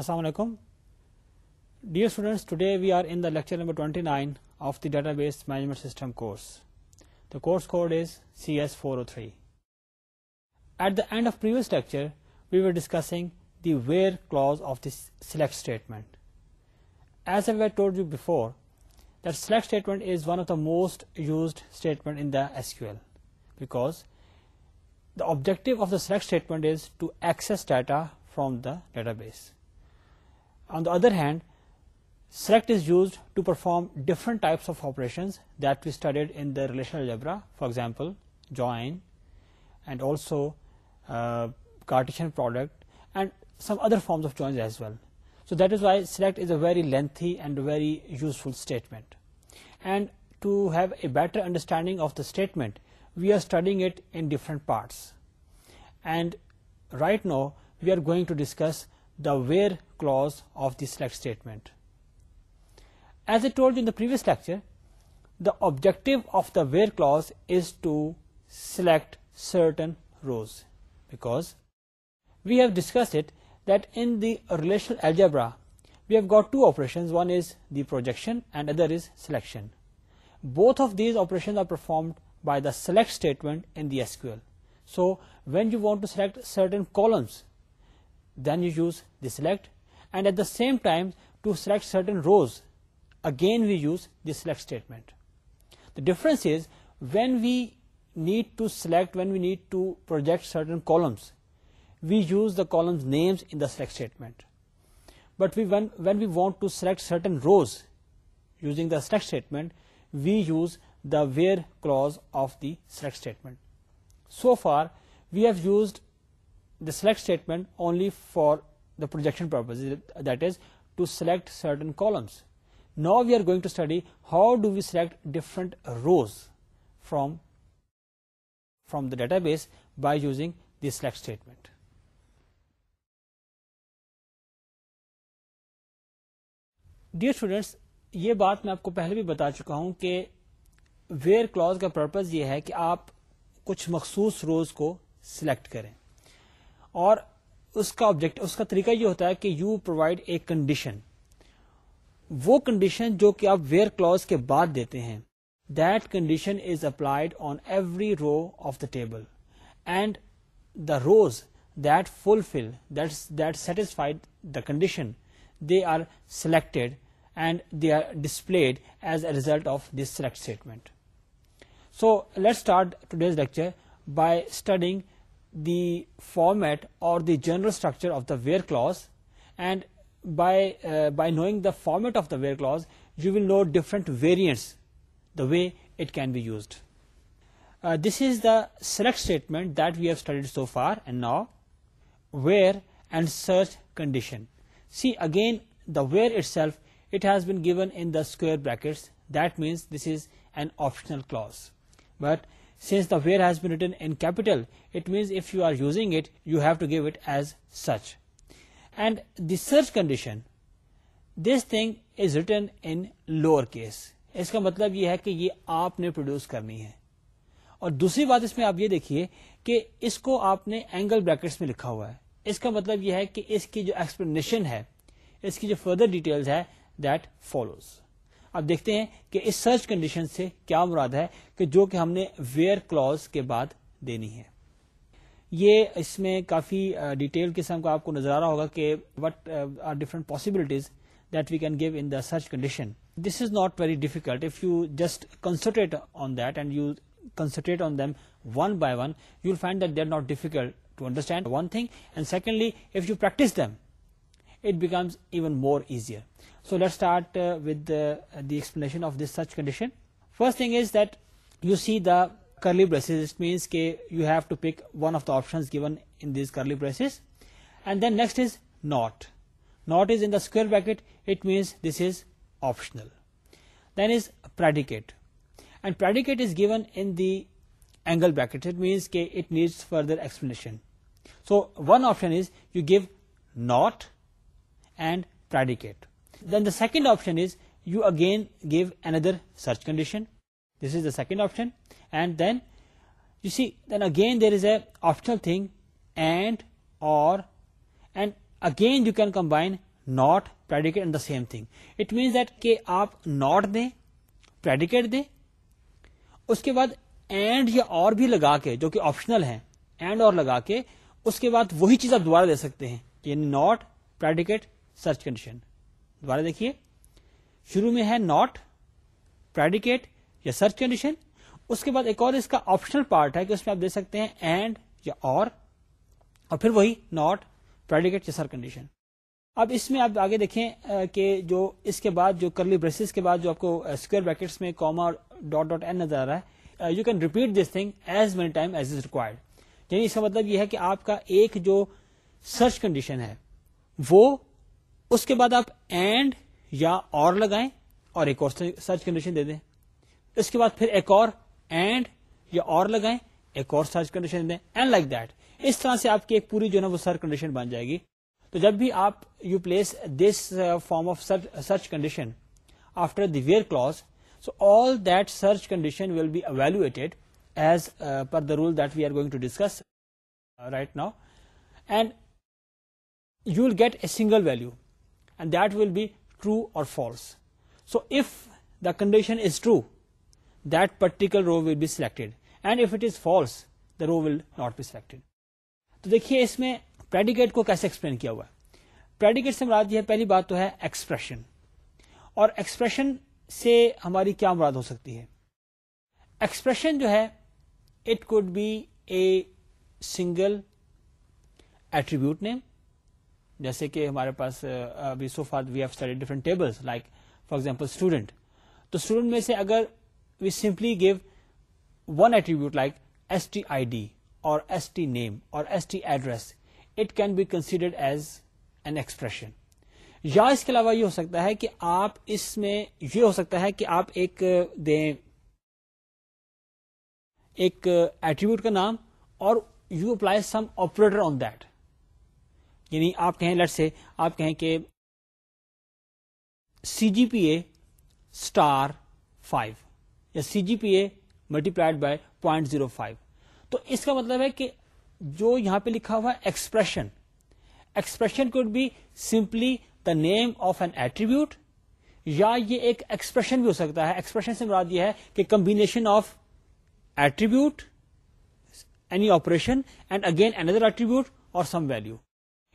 Assalamu alaikum. Dear students, today we are in the lecture number 29 of the Database Management System course. The course code is CS403. At the end of previous lecture, we were discussing the where clause of this select statement. As I have told you before, that select statement is one of the most used statement in the SQL, because the objective of the select statement is to access data from the database. On the other hand, select is used to perform different types of operations that we studied in the relational algebra, for example join, and also uh, Cartesian product and some other forms of joins as well. So that is why select is a very lengthy and very useful statement. And to have a better understanding of the statement, we are studying it in different parts. And right now we are going to discuss the where clause of the select statement. As I told you in the previous lecture, the objective of the where clause is to select certain rows, because we have discussed it that in the relational algebra we have got two operations. One is the projection and other is selection. Both of these operations are performed by the select statement in the SQL. So when you want to select certain columns then you use the select, and at the same time to select certain rows, again we use the select statement. The difference is, when we need to select, when we need to project certain columns, we use the columns names in the select statement. But when we want to select certain rows using the select statement, we use the where clause of the select statement. So far we have used select statement only for the projection purpose that is to select certain columns now we are are to study how do we select different rows from from the database by using the select statement dear students یہ بات میں آپ کو پہلے بھی بتا چکا ہوں کہ ویئر کلوز کا پرپز یہ ہے کہ آپ کچھ مخصوص روز کو سلیکٹ کریں اور اس کا آبجیکٹ اس کا طریقہ یہ ہوتا ہے کہ یو پرووائڈ اے کنڈیشن وہ کنڈیشن جو کہ آپ ویئر کلوز کے بعد دیتے ہیں that condition is applied on every row of the table and the rows that fulfil that satisfied the condition they are selected and they are displayed as a result of this select statement so let start today's lecture by studying the format or the general structure of the where clause, and uh, by knowing the format of the where clause, you will know different variants, the way it can be used. Uh, this is the select statement that we have studied so far, and now where and search condition. See, again the where itself, it has been given in the square brackets. That means this is an optional clause, but since the where has been written in capital it means if you are using it you have to give it as such and the search condition this thing is written in lower case اس کا مطلب یہ ہے کہ یہ آپ نے produce کرنی ہے اور دوسری بات اس میں آپ یہ دیکھیے کہ اس کو آپ نے اینگل بریکٹس میں لکھا ہوا ہے اس کا مطلب یہ ہے کہ اس کی جو ایکسپلینیشن ہے اس کی جو فردر ڈیٹیلز ہے دیٹ فالوز اب دیکھتے ہیں کہ اس سرچ کنڈیشن سے کیا مراد ہے کہ جو کہ ہم نے ویئر کلوز کے بعد دینی ہے یہ اس میں کافی ڈیٹیل قسم کا آپ کو نظر آ رہا ہوگا کہ what are different possibilities that we can give in search condition this is not very difficult if you just concentrate on that and you concentrate on them one by one you will find that they are not difficult to understand one thing and secondly if you practice them it becomes even more easier So let's start uh, with uh, the explanation of this such condition. First thing is that you see the curly braces. It means you have to pick one of the options given in these curly braces, and then next is not. Not is in the square bracket. It means this is optional. Then is predicate, and predicate is given in the angle bracket. It means it needs further explanation. So one option is you give not and predicate. Then the second option is you again give another search condition this is the second option and then you see then again there is a optional thing and or and again you can combine not predicate and the same thing it means that کہ آپ not دیں predicate دیں اس کے بعد and یا اور بھی لگا کے جو کہ آپشنل ہیں اینڈ اور لگا کے اس کے بعد وہی چیز آپ دوبارہ دے سکتے ہیں یعنی ناٹ پریڈیکیٹ سرچ کنڈیشن دوبارہ دیکھیے شروع میں ہے ناٹ پریڈیکیٹ یا سرچ کنڈیشن اس کے بعد ایک اور اس کا آپشنل پارٹ ہے کہ اس میں آپ دے سکتے ہیں اینڈ یا اور اور پھر وہی ناٹ پریڈیکیٹ یا سرچ کنڈیشن اب اس میں آپ آگے دیکھیں کہ جو اس کے بعد جو کرلی بریسز کے بعد جو آپ کو اسکوئر بریکٹس میں کوما ڈاٹ ڈاٹ این نظر آ رہا ہے you can repeat this thing as many time as is required یعنی اس کا مطلب یہ ہے کہ آپ کا ایک جو سرچ کنڈیشن ہے وہ اس کے بعد آپ اینڈ یا اور لگائیں اور ایک اور سرچ کنڈیشن دے دیں اس کے بعد پھر ایک اور اینڈ یا اور لگائیں ایک اور سرچ کنڈیشن دیں اینڈ لائک دیٹ اس طرح سے آپ کی ایک پوری جو ہے نا وہ سرچ کنڈیشن بن جائے گی تو جب بھی آپ you place this form of search condition after the where clause so all that search condition will be evaluated as per the rule that we are going to discuss right now and you will get a single value be be true or false so the the condition is true particular row will be selected. And if it is false the row will not be selected تو دیکھیے اس میں predicate کو کیسے explain کیا ہوا ہے predicate سے مراد یہ ہے پہلی بات تو ہے ایکسپریشن اور ایکسپریشن سے ہماری کیا مراد ہو سکتی ہے ایکسپریشن جو ہے it could be a single attribute name جیسے کہ ہمارے پاس we so for we have study different table like for example student تو اسٹوڈنٹ میں سے اگر we simply give one attribute like S T I D or S T name or S T address it can be considered as an expression یا اس کے علاوہ یہ ہو سکتا ہے کہ آپ اس میں یہ ہو سکتا ہے کہ آپ ایک دیں ایک ایٹریبیوٹ کا نام اور you apply some operator on that یعنی آپ کہیں لٹ سے آپ کہیں کہ C G P A star five یا C G P A multiplied by point zero five تو اس کا مطلب ہے کہ جو یہاں پہ لکھا ہوا expression expression could be simply the name of an attribute یا یہ ایکسپریشن بھی ہو سکتا ہے ایکسپریشن سے مراد یہ ہے کہ combination of attribute any operation and again another attribute or some value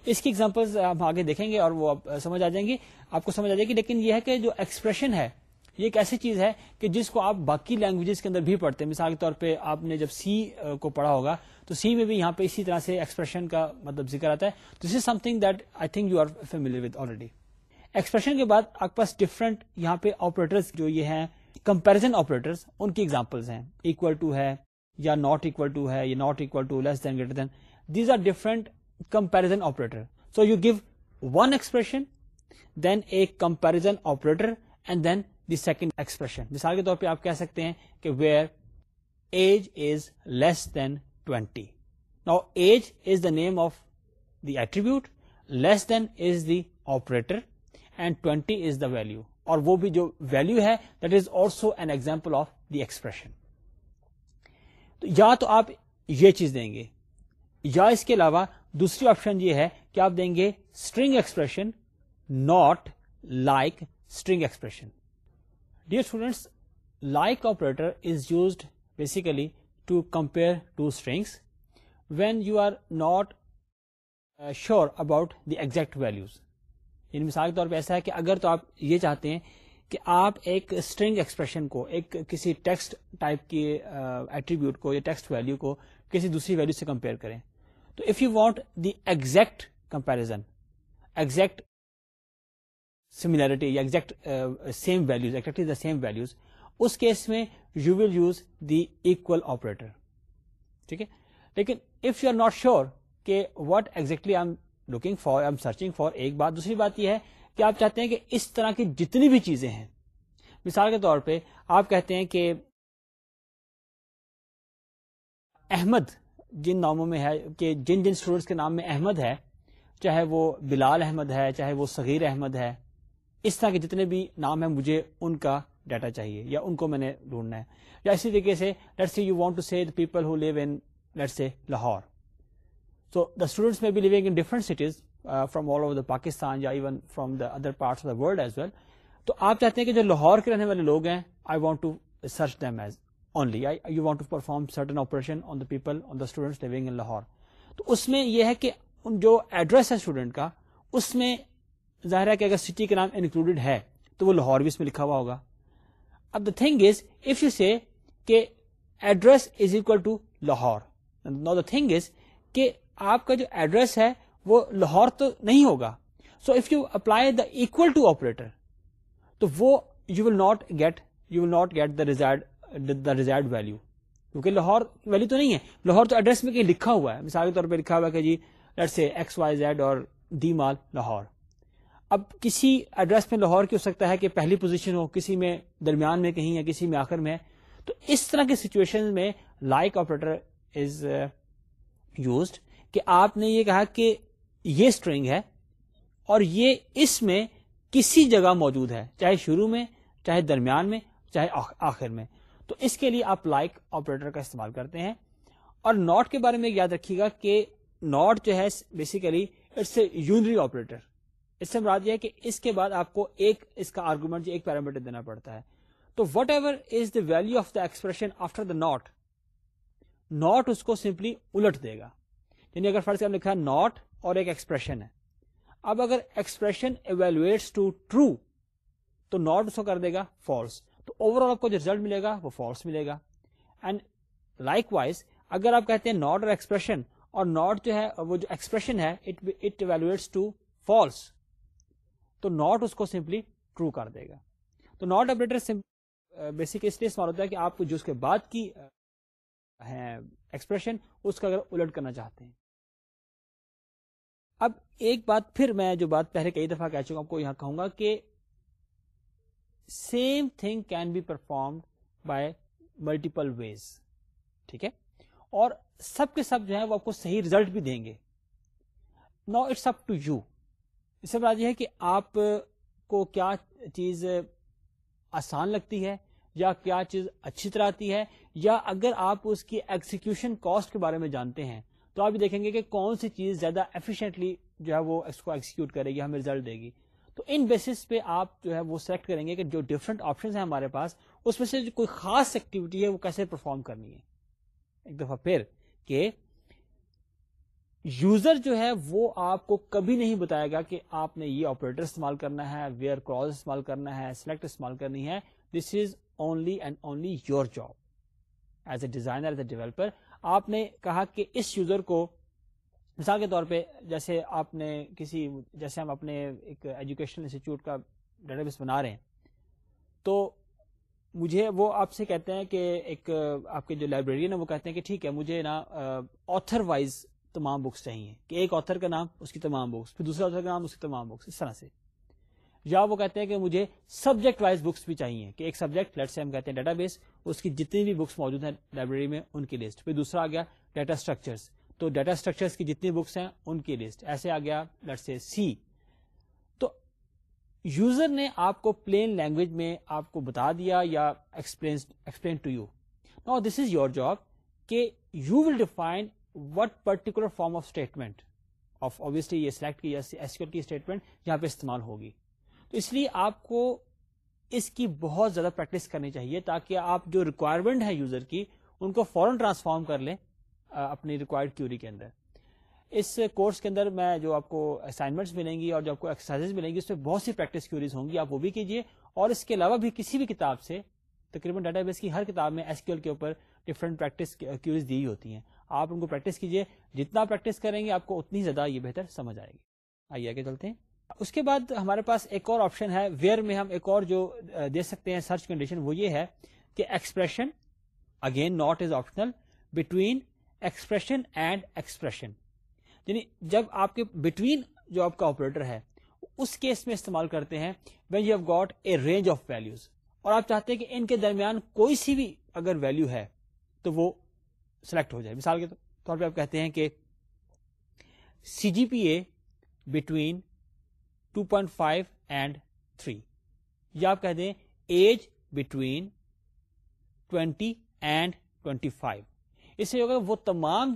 اس کی ایگزامپل ہم آگے دیکھیں گے اور وہ سمجھ آ جائیں گی آپ کو سمجھ آ جائے گی لیکن یہ ہے کہ جو ایکسپریشن ہے یہ ایک ایسی چیز ہے کہ جس کو آپ باقی لینگویجز کے اندر بھی پڑھتے ہیں مثال کے طور پہ آپ نے جب سی کو پڑھا ہوگا تو سی میں بھی یہاں پہ اسی طرح سے ایکسپریشن کا مطلب ذکر آتا ہے تو this is something that I think you are already expression کے بعد آپ کے پاس ڈفرنٹ یہاں پہ آپریٹرس جو یہ ہیں کمپیرزن آپریٹر ایگزامپلس ہیں اکول ٹو ہے یا ناٹ اکول ٹو ہے یا not equal to less than greater than these are different comparison operator so you give one expression then a comparison operator and then the second expression مثال کے طور پہ آپ کہہ سکتے ہیں کہ where age is less than twenty نا age is the name of the attribute less than is the operator and twenty is the value اور وہ بھی جو ویلو ہے that is also an example of the expression یا تو آپ یہ چیز دیں گے یا اس کے علاوہ دوسری آپشن یہ ہے کہ آپ دیں گے string expression not like string expression dear students like operator is used basically to compare two strings when you are not sure about the exact values یعنی مثال کے طور پہ ایسا ہے کہ اگر تو آپ یہ چاہتے ہیں کہ آپ ایک اسٹرنگ ایکسپریشن کو ایک کسی ٹیکسٹ ٹائپ کی ایٹریبیوٹ uh, کو یا ٹیکسٹ ویلو کو کسی دوسری ویلو سے کمپیئر کریں تو if you want the exact comparison exact similarity یا exact same values exactly the same values us case میں you will use the equal operator ٹھیک ہے لیکن if you are not sure کہ what exactly I am looking for I am searching for ایک بات دوسری بات یہ ہے کہ آپ چاہتے ہیں کہ اس طرح کی جتنی بھی چیزیں ہیں مثال کے طور پہ آپ کہتے ہیں کہ احمد جن ناموں میں ہے کہ جن جن اسٹوڈنٹس کے نام میں احمد ہے چاہے وہ بلال احمد ہے چاہے وہ صغیر احمد ہے اس طرح کے جتنے بھی نام ہیں مجھے ان کا ڈیٹا چاہیے یا ان کو میں نے ڈھونڈنا ہے یا اسی طریقے سے you want to see people who live in Lahore so the students may be living in different cities from all over the Pakistan یا even from the other parts of the world as well تو آپ چاہتے ہیں کہ جو لاہور کے رہنے والے لوگ ہیں I want to search them as only you want to perform certain operation on the people on the student in Lahore تو اس میں یہ ہے کہ جو ایڈریس ہے اسٹوڈنٹ کا اس میں ظاہر ہے کہ اگر سٹی کے نام انکلوڈیڈ ہے تو وہ لاہور بھی اس میں لکھا ہوا ہوگا اب the thing is if you see کہ address is equal to Lahore no the thing is کہ آپ کا جو ایڈریس ہے وہ لاہور تو نہیں ہوگا so if you apply the equal to operator تو وہ you will not get you will not get the desired the desired value کیونکہ لاہور ویلو تو نہیں ہے لاہور تو ایڈریس میں کہیں لکھا ہوا ہے مثال کے طور پہ لکھا ہوا ہے کہ جی let say X Y Z اور دی مال لاہور اب کسی ایڈریس میں لاہور کی ہو سکتا ہے کہ پہلی پوزیشن ہو کسی میں درمیان میں کہیں یا کسی میں آخر میں تو اس طرح کے سچویشن میں لائک آپریٹر از یوزڈ کہ آپ نے یہ کہا کہ یہ اسٹرنگ ہے اور یہ اس میں کسی جگہ موجود ہے چاہے شروع میں چاہے درمیان میں چاہے آخر میں تو اس کے لیے آپ لائک آپریٹر کا استعمال کرتے ہیں اور ناٹ کے بارے میں یاد رکھیے گا کہ ناٹ جو ہے basically it's a unary operator اس سے مراد یہ ہے کہ اس کے بعد آپ کو ایک اس کا آرگومنٹ ایک پیرامیٹر دینا پڑتا ہے تو whatever is the value of the expression after the not not اس کو سمپلی الٹ دے گا یعنی اگر فرض کر لکھا ناٹ اور ایک ایکسپریشن ہے اب اگر ایکسپریشن ایویلویٹس ٹو ٹرو تو ناٹ اس کو کر دے گا فالس تو اوور آل آپ کو جو ریزلٹ ملے گا وہ فالس ملے گا اینڈ لائک وائز اگر آپ کہتے ہیں ناٹ اور ایکسپریشن اور ناٹ جو ہے وہ جو ایکسپریشن ہے اٹ ویلویٹس ٹو فالس تو ناٹ اس کو سمپلی ٹرو کر دے گا تو ناٹ آپریٹر بیسک اس لیے استعمال ہوتا ہے کہ آپ کو جو اس کے بعد کی uh, ہے ایکسپریشن اس کا اگر الٹ کرنا چاہتے ہیں اب ایک بات پھر میں جو بات پہلے کئی دفعہ کہہ چکا ہوں آپ کو یہاں کہوں گا کہ same thing can be performed by multiple ways ٹھیک ہے اور سب کے سب جو ہے وہ آپ کو صحیح ریزلٹ بھی دیں گے نا اٹس اپ ٹو یو اس بات یہ ہے کہ آپ کو کیا چیز آسان لگتی ہے یا کیا چیز اچھی طرح آتی ہے یا اگر آپ اس کی ایکسیکیوشن کاسٹ کے بارے میں جانتے ہیں تو آپ دیکھیں گے کہ کون سی چیز زیادہ ایفیشنٹلی جو ہے وہ اس کو ایکسیکیوٹ کرے گی ہمیں ریزلٹ دے گی تو ان بیسس پہ آپ جو ہے وہ سلیکٹ کریں گے کہ جو ڈفرنٹ آپشن ہیں ہمارے پاس اس میں سے جو کوئی خاص ایکٹیویٹی ہے وہ کیسے پرفارم کرنی ہے ایک دفعہ پھر کہ یوزر جو ہے وہ آپ کو کبھی نہیں بتائے گا کہ آپ نے یہ آپریٹر استعمال کرنا ہے ویئر کراس استعمال کرنا ہے سلیکٹ استعمال کرنی ہے this is only and only your job as a designer as a developer آپ نے کہا کہ اس یوزر کو مثال کے طور پہ جیسے آپ نے کسی جیسے ہم اپنے ایک انسٹیٹیوٹ کا ڈیٹا بیس بنا رہے ہیں تو مجھے وہ آپ سے کہتے ہیں کہ ایک آپ کے جو لائبریرین وہ کہتے ہیں کہ ٹھیک ہے مجھے نا آتھر وائز تمام بکس چاہیے کہ ایک آتھر کا نام اس کی تمام بکس پھر دوسرے آتھر کا نام اس کی تمام بکس اس طرح سے یا وہ کہتے ہیں کہ مجھے سبجیکٹ وائز بکس بھی چاہیے کہ ایک سبجیکٹ لیٹ سے ہم کہتے ہیں ڈیٹا بیس اس کی جتنی بھی بکس موجود ہیں لائبریری میں ان کی لسٹ پھر دوسرا آ گیا ڈیٹا اسٹرکچرس تو ڈیٹا اسٹرکچرس کی جتنی بکس ہیں ان کی لسٹ ایسے آ گیا سے سی تو یوزر نے آپ کو پلین لینگویج میں آپ کو بتا دیا یا ایکسپلین ٹو یو نا دس از یور جاب کہ you will define what particular form of statement of obviously یہ سلیکٹ کی ایسکیور کی اسٹیٹمنٹ یہاں پہ استعمال ہوگی تو اس لیے آپ کو اس کی بہت زیادہ پریکٹس کرنی چاہیے تاکہ آپ جو ریکوائرمنٹ ہے یوزر کی ان کو فورن ٹرانسفارم کر لیں اپنی ریکوائرڈ کیوری کے اندر اس کورس کے اندر میں جو آپ کو اسائنمنٹس ملیں گی اور جو آپ کو ایکسرسائز ملیں گی اس میں بہت سی پریکٹس کیوریز ہوں گی آپ وہ بھی کیجیے اور اس کے علاوہ بھی کسی بھی کتاب سے تقریباً ڈیٹا بیس کی ہر کتاب میں ایس ایل کے اوپر ڈفرنٹ پریکٹس کیوریز دی ہوتی ہیں آپ ان کو پریکٹس کیجیے جتنا پریکٹس کریں گے آپ کو اتنی زیادہ یہ بہتر سمجھ آئے گی آئیے آگے چلتے ہیں اس کے بعد ہمارے پاس ایک اور آپشن ہے ویئر میں ہم ایک اور جو دے سکتے ہیں سرچ کنڈیشن وہ یہ ہے کہ expression again not is optional between expression and expression یعنی جب آپ کے بٹوین جو آپ کا آپریٹر ہے اس کیس میں استعمال کرتے ہیں when you have got a range of values اور آپ چاہتے ہیں کہ ان کے درمیان کوئی سی بھی اگر ویلو ہے تو وہ سلیکٹ ہو جائے مثال کے طور پہ آپ کہتے ہیں کہ C G P A between two point five and three یا آپ کہتے ہیں age between twenty and twenty five اس سے ہوگا وہ تمام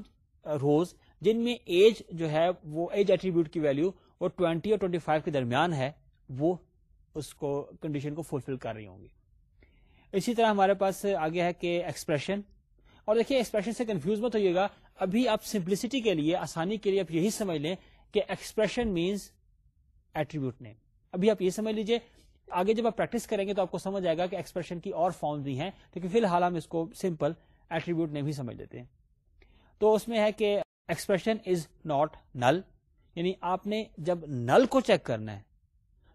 روز جن میں ایج جو ہے وہ ایج ایٹریبیوٹ کی ویلو وہ 20 اور 25 کے درمیان ہے وہ اس کو کنڈیشن کو فلفل کر رہی ہوں گی اسی طرح ہمارے پاس آگے ہے کہ ایکسپریشن اور دیکھیے ایکسپریشن سے کنفیوز مت ہوئیے گا ابھی آپ سمپلسٹی کے لیے آسانی کے لیے آپ یہی سمجھ لیں کہ ایکسپریشن مینس ایٹریبیوٹ نیم ابھی آپ یہ سمجھ لیجئے آگے جب آپ پریکٹس کریں گے تو آپ کو سمجھ آئے گا کہ ایکسپریشن کی اور فارمز بھی ہیں لیکن فی الحال ہم اس کو سمپل ایٹریبیوٹ نہیں بھی سمجھ لیتے ہیں تو اس میں ہے کہ ایکسپریشن از ناٹ نل یعنی آپ نے جب نل کو چیک کرنا ہے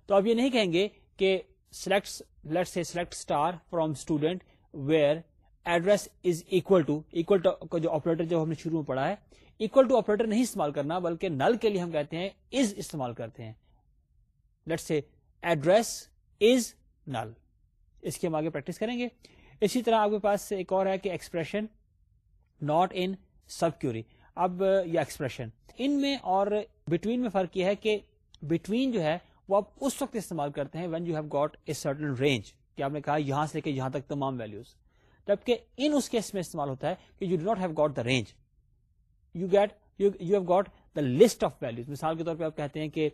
تو آپ یہ نہیں کہیں گے کہ select let say select star student where address is equal to equal جو آپریٹر ہم نے شروع میں پڑھا ہے اکول ٹو آپریٹر نہیں استعمال کرنا بلکہ نل کے لیے ہم کہتے ہیں از استعمال کرتے ہیں let say address is null اس کی ہم آگے پریکٹس کریں گے اسی طرح آپ کے پاس ایک اور ہے کہ expression not in sub query اب یا ایکسپریشن ان میں اور بٹوین میں فرق یہ ہے کہ بٹوین جو ہے وہ آپ اس وقت استعمال کرتے ہیں when you have got a certain range کہ آپ نے کہا یہاں سے لے کے یہاں تک تمام ویلوز جبکہ ان اس کیس میں استعمال ہوتا ہے کہ you do not have got the range you get you have got the list of values مثال کے طور پہ آپ کہتے ہیں کہ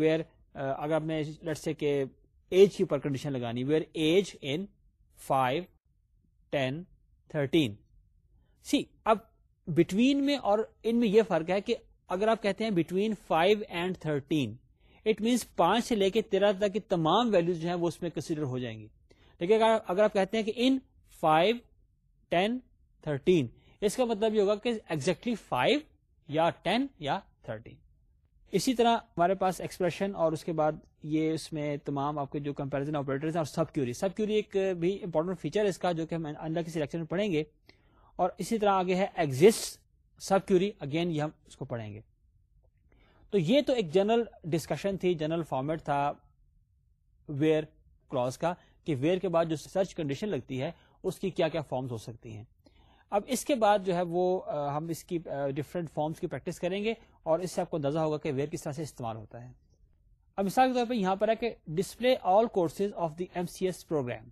ویئر اگر آپ نے لٹ سے کہ ایج کے اوپر کنڈیشن لگانی where age in five ten thirteen see اب بٹوین میں اور ان میں یہ فرق ہے کہ اگر آپ کہتے ہیں between five and thirteen it means پانچ سے لے کے تیرہ تک کی تمام ویلوز جو ہیں وہ اس میں کنسیڈر ہو جائیں گی لیکن اگر اگر آپ کہتے ہیں کہ ان فائیو ٹین تھرٹین اس کا مطلب یہ ہوگا کہ exactly فائیو یا ٹین یا تھرٹین اسی طرح ہمارے پاس ایکسپریشن اور اس کے بعد یہ اس میں تمام آپ کے جو کمپیرزن آپریٹر اور سب کیوری سب کیوری ایک بھی امپورٹنٹ فیچر ہے اس کا جو کہ ہم اندر کے سلیکشن میں پڑھیں گے اور اسی طرح آگے ہے ایگزٹ سب کیوری اگین یہ ہم اس کو پڑھیں گے تو یہ تو ایک جنرل ڈسکشن تھی جنرل فارمیٹ تھا ویئر کلاس کا کہ ویئر کے بعد جو سرچ کنڈیشن لگتی ہے اس کی کیا کیا فارمز ہو سکتی ہیں اب اس کے بعد جو ہے وہ ہم اس کی ڈفرینٹ فارمز کی پریکٹس کریں گے اور اس سے آپ کو اندازہ ہوگا کہ ویئر کس طرح سے استعمال ہوتا ہے اب مثال کے طور پہ یہاں پر ہے کہ display all courses of the M C S program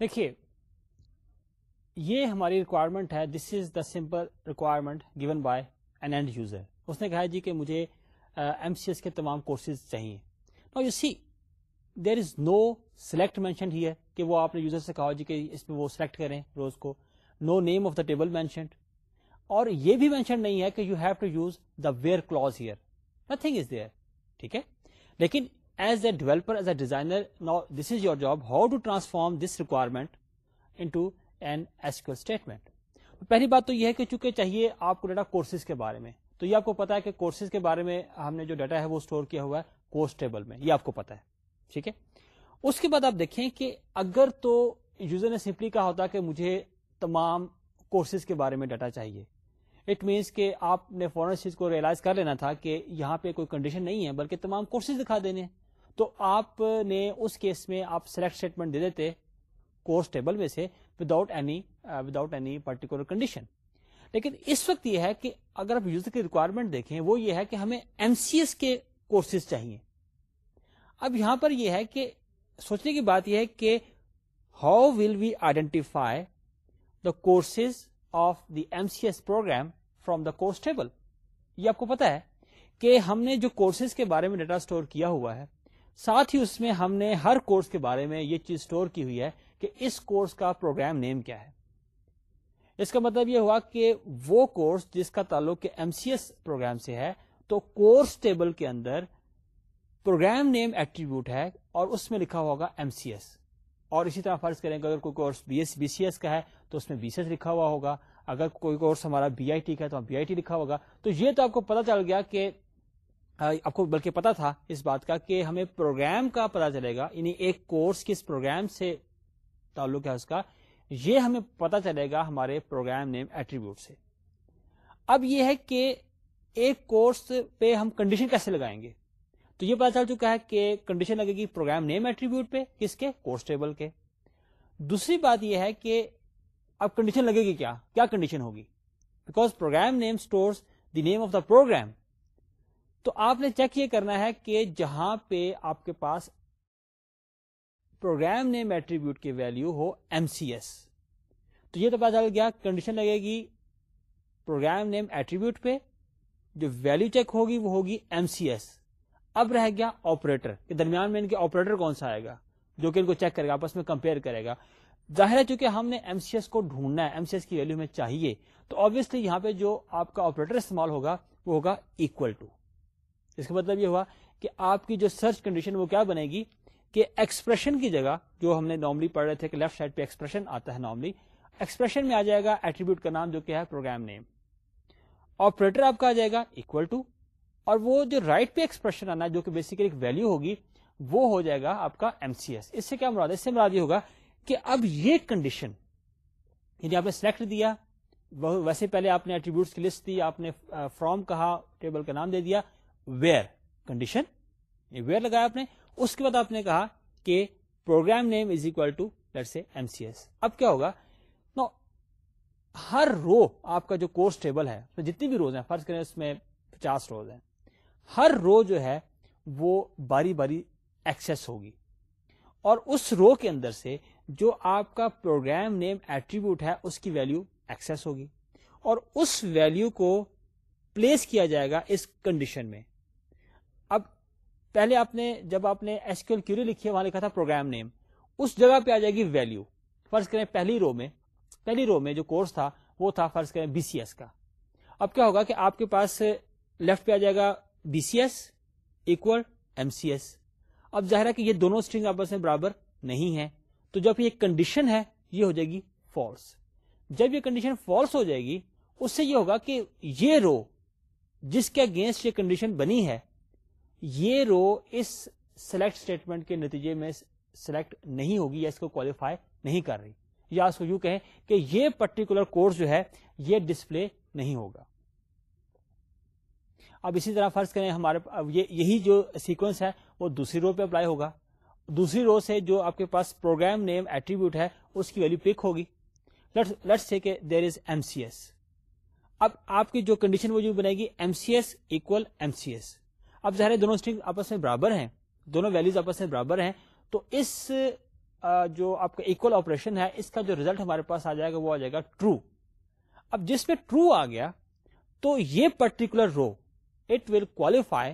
دیکھیے یہ ہماری ریکوائرمنٹ ہے this is the simple requirement given by an end user اس نے کہا جی کہ مجھے ایم سی ایس کے تمام کورسز چاہیے you see there is no select mention ہی ہے کہ وہ آپ نے یوزر سے کہا جی کہ اس میں وہ سلیکٹ کریں روز کو no name of the table mentioned اور یہ بھی مینشن نہیں ہے کہ you have to use the where clause here nothing is there ٹھیک ہے لیکن as a developer as a designer this is your job how to transform this requirement in S statement پہلی بات تو یہ ہے کہ چونکہ چاہیے آپ کو ڈیٹا کورسز کے بارے میں تو یہ آپ کو پتا ہے کہ کورسز کے بارے میں ہم نے جو ڈیٹا ہے وہ اسٹور کیا ہوا ہے کورس ٹیبل میں یہ آپ کو پتا ہے ٹھیک ہے اس کے بعد آپ دیکھیں کہ اگر تو یوزر نے سمپلی کہا ہوتا کہ مجھے تمام کورسز کے بارے میں ڈیٹا چاہیے اٹ مینس کہ آپ نے فوراً چیز کو ریئلائز کر لینا تھا کہ یہاں پہ کوئی کنڈیشن نہیں ہے بلکہ تمام کورسز دکھا دینے تو آپ نے اس کیس میں آپ سلیکٹ اسٹیٹمنٹ دے دیتے کورس ٹیبل میں سے without any without any particular condition لیکن اس وقت یہ ہے کہ اگر آپ یوزر کی ریکوائرمنٹ دیکھیں وہ یہ ہے کہ ہمیں ایم سی ایس کے کورسز چاہیے اب یہاں پر یہ ہے کہ سوچنے کی بات یہ ہے کہ how will we identify the courses of the M C S program from the course table یہ آپ کو پتا ہے کہ ہم نے جو کورسز کے بارے میں ڈیٹا اسٹور کیا ہوا ہے ساتھ ہی اس میں ہم نے ہر کورس کے بارے میں یہ چیز اسٹور کی ہوئی ہے کہ اس کورس کا پروگرام نیم کیا ہے اس کا مطلب یہ ہوا کہ وہ کورس جس کا تعلق ایم سی ایس پروگرام سے ہے تو کورس ٹیبل کے اندر پروگرام نیم ایکٹریبیوٹ ہے اور اس میں لکھا ہوگا ایم سی ایس اور اسی طرح فرض کریں کہ اگر کوئی course B S B C S کا ہے تو اس میں بی ایچ لکھا ہوا ہوگا اگر کوئی کورس ہمارا بی آئی ٹی کا ہے تو بی آئی ٹی لکھا ہوگا تو یہ تو آپ کو پتا چل گیا کہ آپ کو بلکہ پتا تھا اس بات کا کہ ہمیں پروگرام کا پتا چلے گا یعنی ایک کورس کس پروگرام سے تعلق ہے اس کا یہ ہمیں پتا چلے گا ہمارے پروگرام نیم ایٹریبیوٹ سے اب یہ ہے کہ ایک کورس پہ ہم کنڈیشن کیسے لگائیں گے تو یہ پتا چل چکا ہے کہ کنڈیشن لگے گی پروگرام نیم ایٹریبیوٹ پہ کس کے کورس ٹیبل کے دوسری بات یہ ہے کہ اب کنڈیشن لگے گی کیا کیا کنڈیشن ہوگی because program name name the of the program تو آپ نے چیک یہ کرنا ہے کہ جہاں پہ آپ کے پاس پروگرام نیم ایٹریبیوٹ کی ویلو ایم سی ایس تو یہ تو پتا چل گیا کنڈیشن لگے گی پروگرام نیم ایٹریبیوٹ پہ جو ویلو چیک ہوگی وہ ہوگی ایم سی ایس اب رہ گیا آپریٹر کے درمیان میں ان کے آپریٹر کون سا آئے گا جو کہ ان کو چیک کرے گا آپس میں کمپیئر کرے گا ظاہر ہے چونکہ ہم نے ایم سی ایس کو ڈھونڈنا ہے ایم سی ایس کی ویلو میں چاہیے تو آبیسلی یہاں پہ جو آپ کا آپریٹر استعمال ہوگا وہ ہوگا اکول ٹو اس کا مطلب یہ ہوا کہ آپ کی جو سرچ کنڈیشن وہ کیا بنے گی کہ ایکسپریشن کی جگہ جو ہم نے نارملی پڑھ رہے تھے کہ لیفٹ سائڈ پہ ایکسپریشن آتا ہے نارملی ایکسپریشن میں آ جائے گا ایٹریبیوٹ کا نام جو کیا ہے پروگرام نیم آپریٹر آپ کا آ جائے گا اکول ٹو اور وہ جو رائٹ right پہ ایکسپریشن آنا ہے جو کہ بیسیکلی ایک ویلو ہوگی وہ ہو جائے گا آپ کا ایم سی ایس اس سے کیا مراد ہے اس سے مراد یہ ہوگا کہ اب یہ کنڈیشن یعنی آپ نے سلیکٹ دیا ویسے پہلے آپ نے ایٹریبیوٹس کی لسٹ دی آپ نے فرام کہا ٹیبل کا نام دے دیا ویئر کنڈیشن ویئر لگایا آپ نے اس کے بعد آپ نے کہا کہ program name is equal to let say M C S اب کیا ہوگا نو ہر رو آپ کا جو کورس ٹیبل ہے جتنی بھی روز ہیں فرض کریں اس میں پچاس روز ہیں ہر رو جو ہے وہ باری باری ایکسس ہوگی اور اس رو کے اندر سے جو آپ کا پروگرام نیم ایٹریبیوٹ ہے اس کی ویلو ایکس ہوگی اور اس ویلو کو پلیس کیا جائے گا اس کنڈیشن میں اب پہلے آپ نے جب آپ نے ایسکیو کیوری لکھی ہے وہاں لکھا تھا پروگرام نیم اس جگہ پہ آ جائے گی ویلو فرض کریں پہلی رو میں پہلی رو میں جو کورس تھا وہ تھا فرض کریں بی سی ایس کا اب کیا ہوگا کہ آپ کے پاس لیفٹ پہ آ جائے گا B C S equal M C S اب ظاہر ہے کہ یہ دونوں اسٹرنگ آپس میں برابر نہیں ہے تو جب یہ کنڈیشن ہے یہ ہو جائے گی فالس جب یہ کنڈیشن فالس ہو جائے گی اس سے یہ ہوگا کہ یہ رو جس کے اگینسٹ یہ کنڈیشن بنی ہے یہ رو اس سلیکٹ اسٹیٹمنٹ کے نتیجے میں سلیکٹ نہیں ہوگی یا اس کو کوالیفائی نہیں کر رہی یا اس کو یوں کہیں کہ یہ پرٹیکولر کورس جو ہے یہ ڈسپلے نہیں ہوگا اب اسی طرح فرض کریں ہمارے یہی جو سیکوینس ہے وہ دوسری رو پہ اپلائی ہوگا دوسری رو سے جو آپ کے پاس پروگرام نیم ایٹریبیوٹ ہے اس کی ویلو پک ہوگی let's there is M C S اب آپ کی جو کنڈیشن وہ جو بنے گی M C S equal M C S اب ظاہر دونوں آپس میں برابر ہیں دونوں آپس میں برابر ہیں تو اس جو آپ کا اکول آپریشن ہے اس کا جو ریزلٹ ہمارے پاس آ جائے گا وہ آ جائے گا ٹرو اب جس میں ٹرو آ گیا تو یہ particular row it will qualify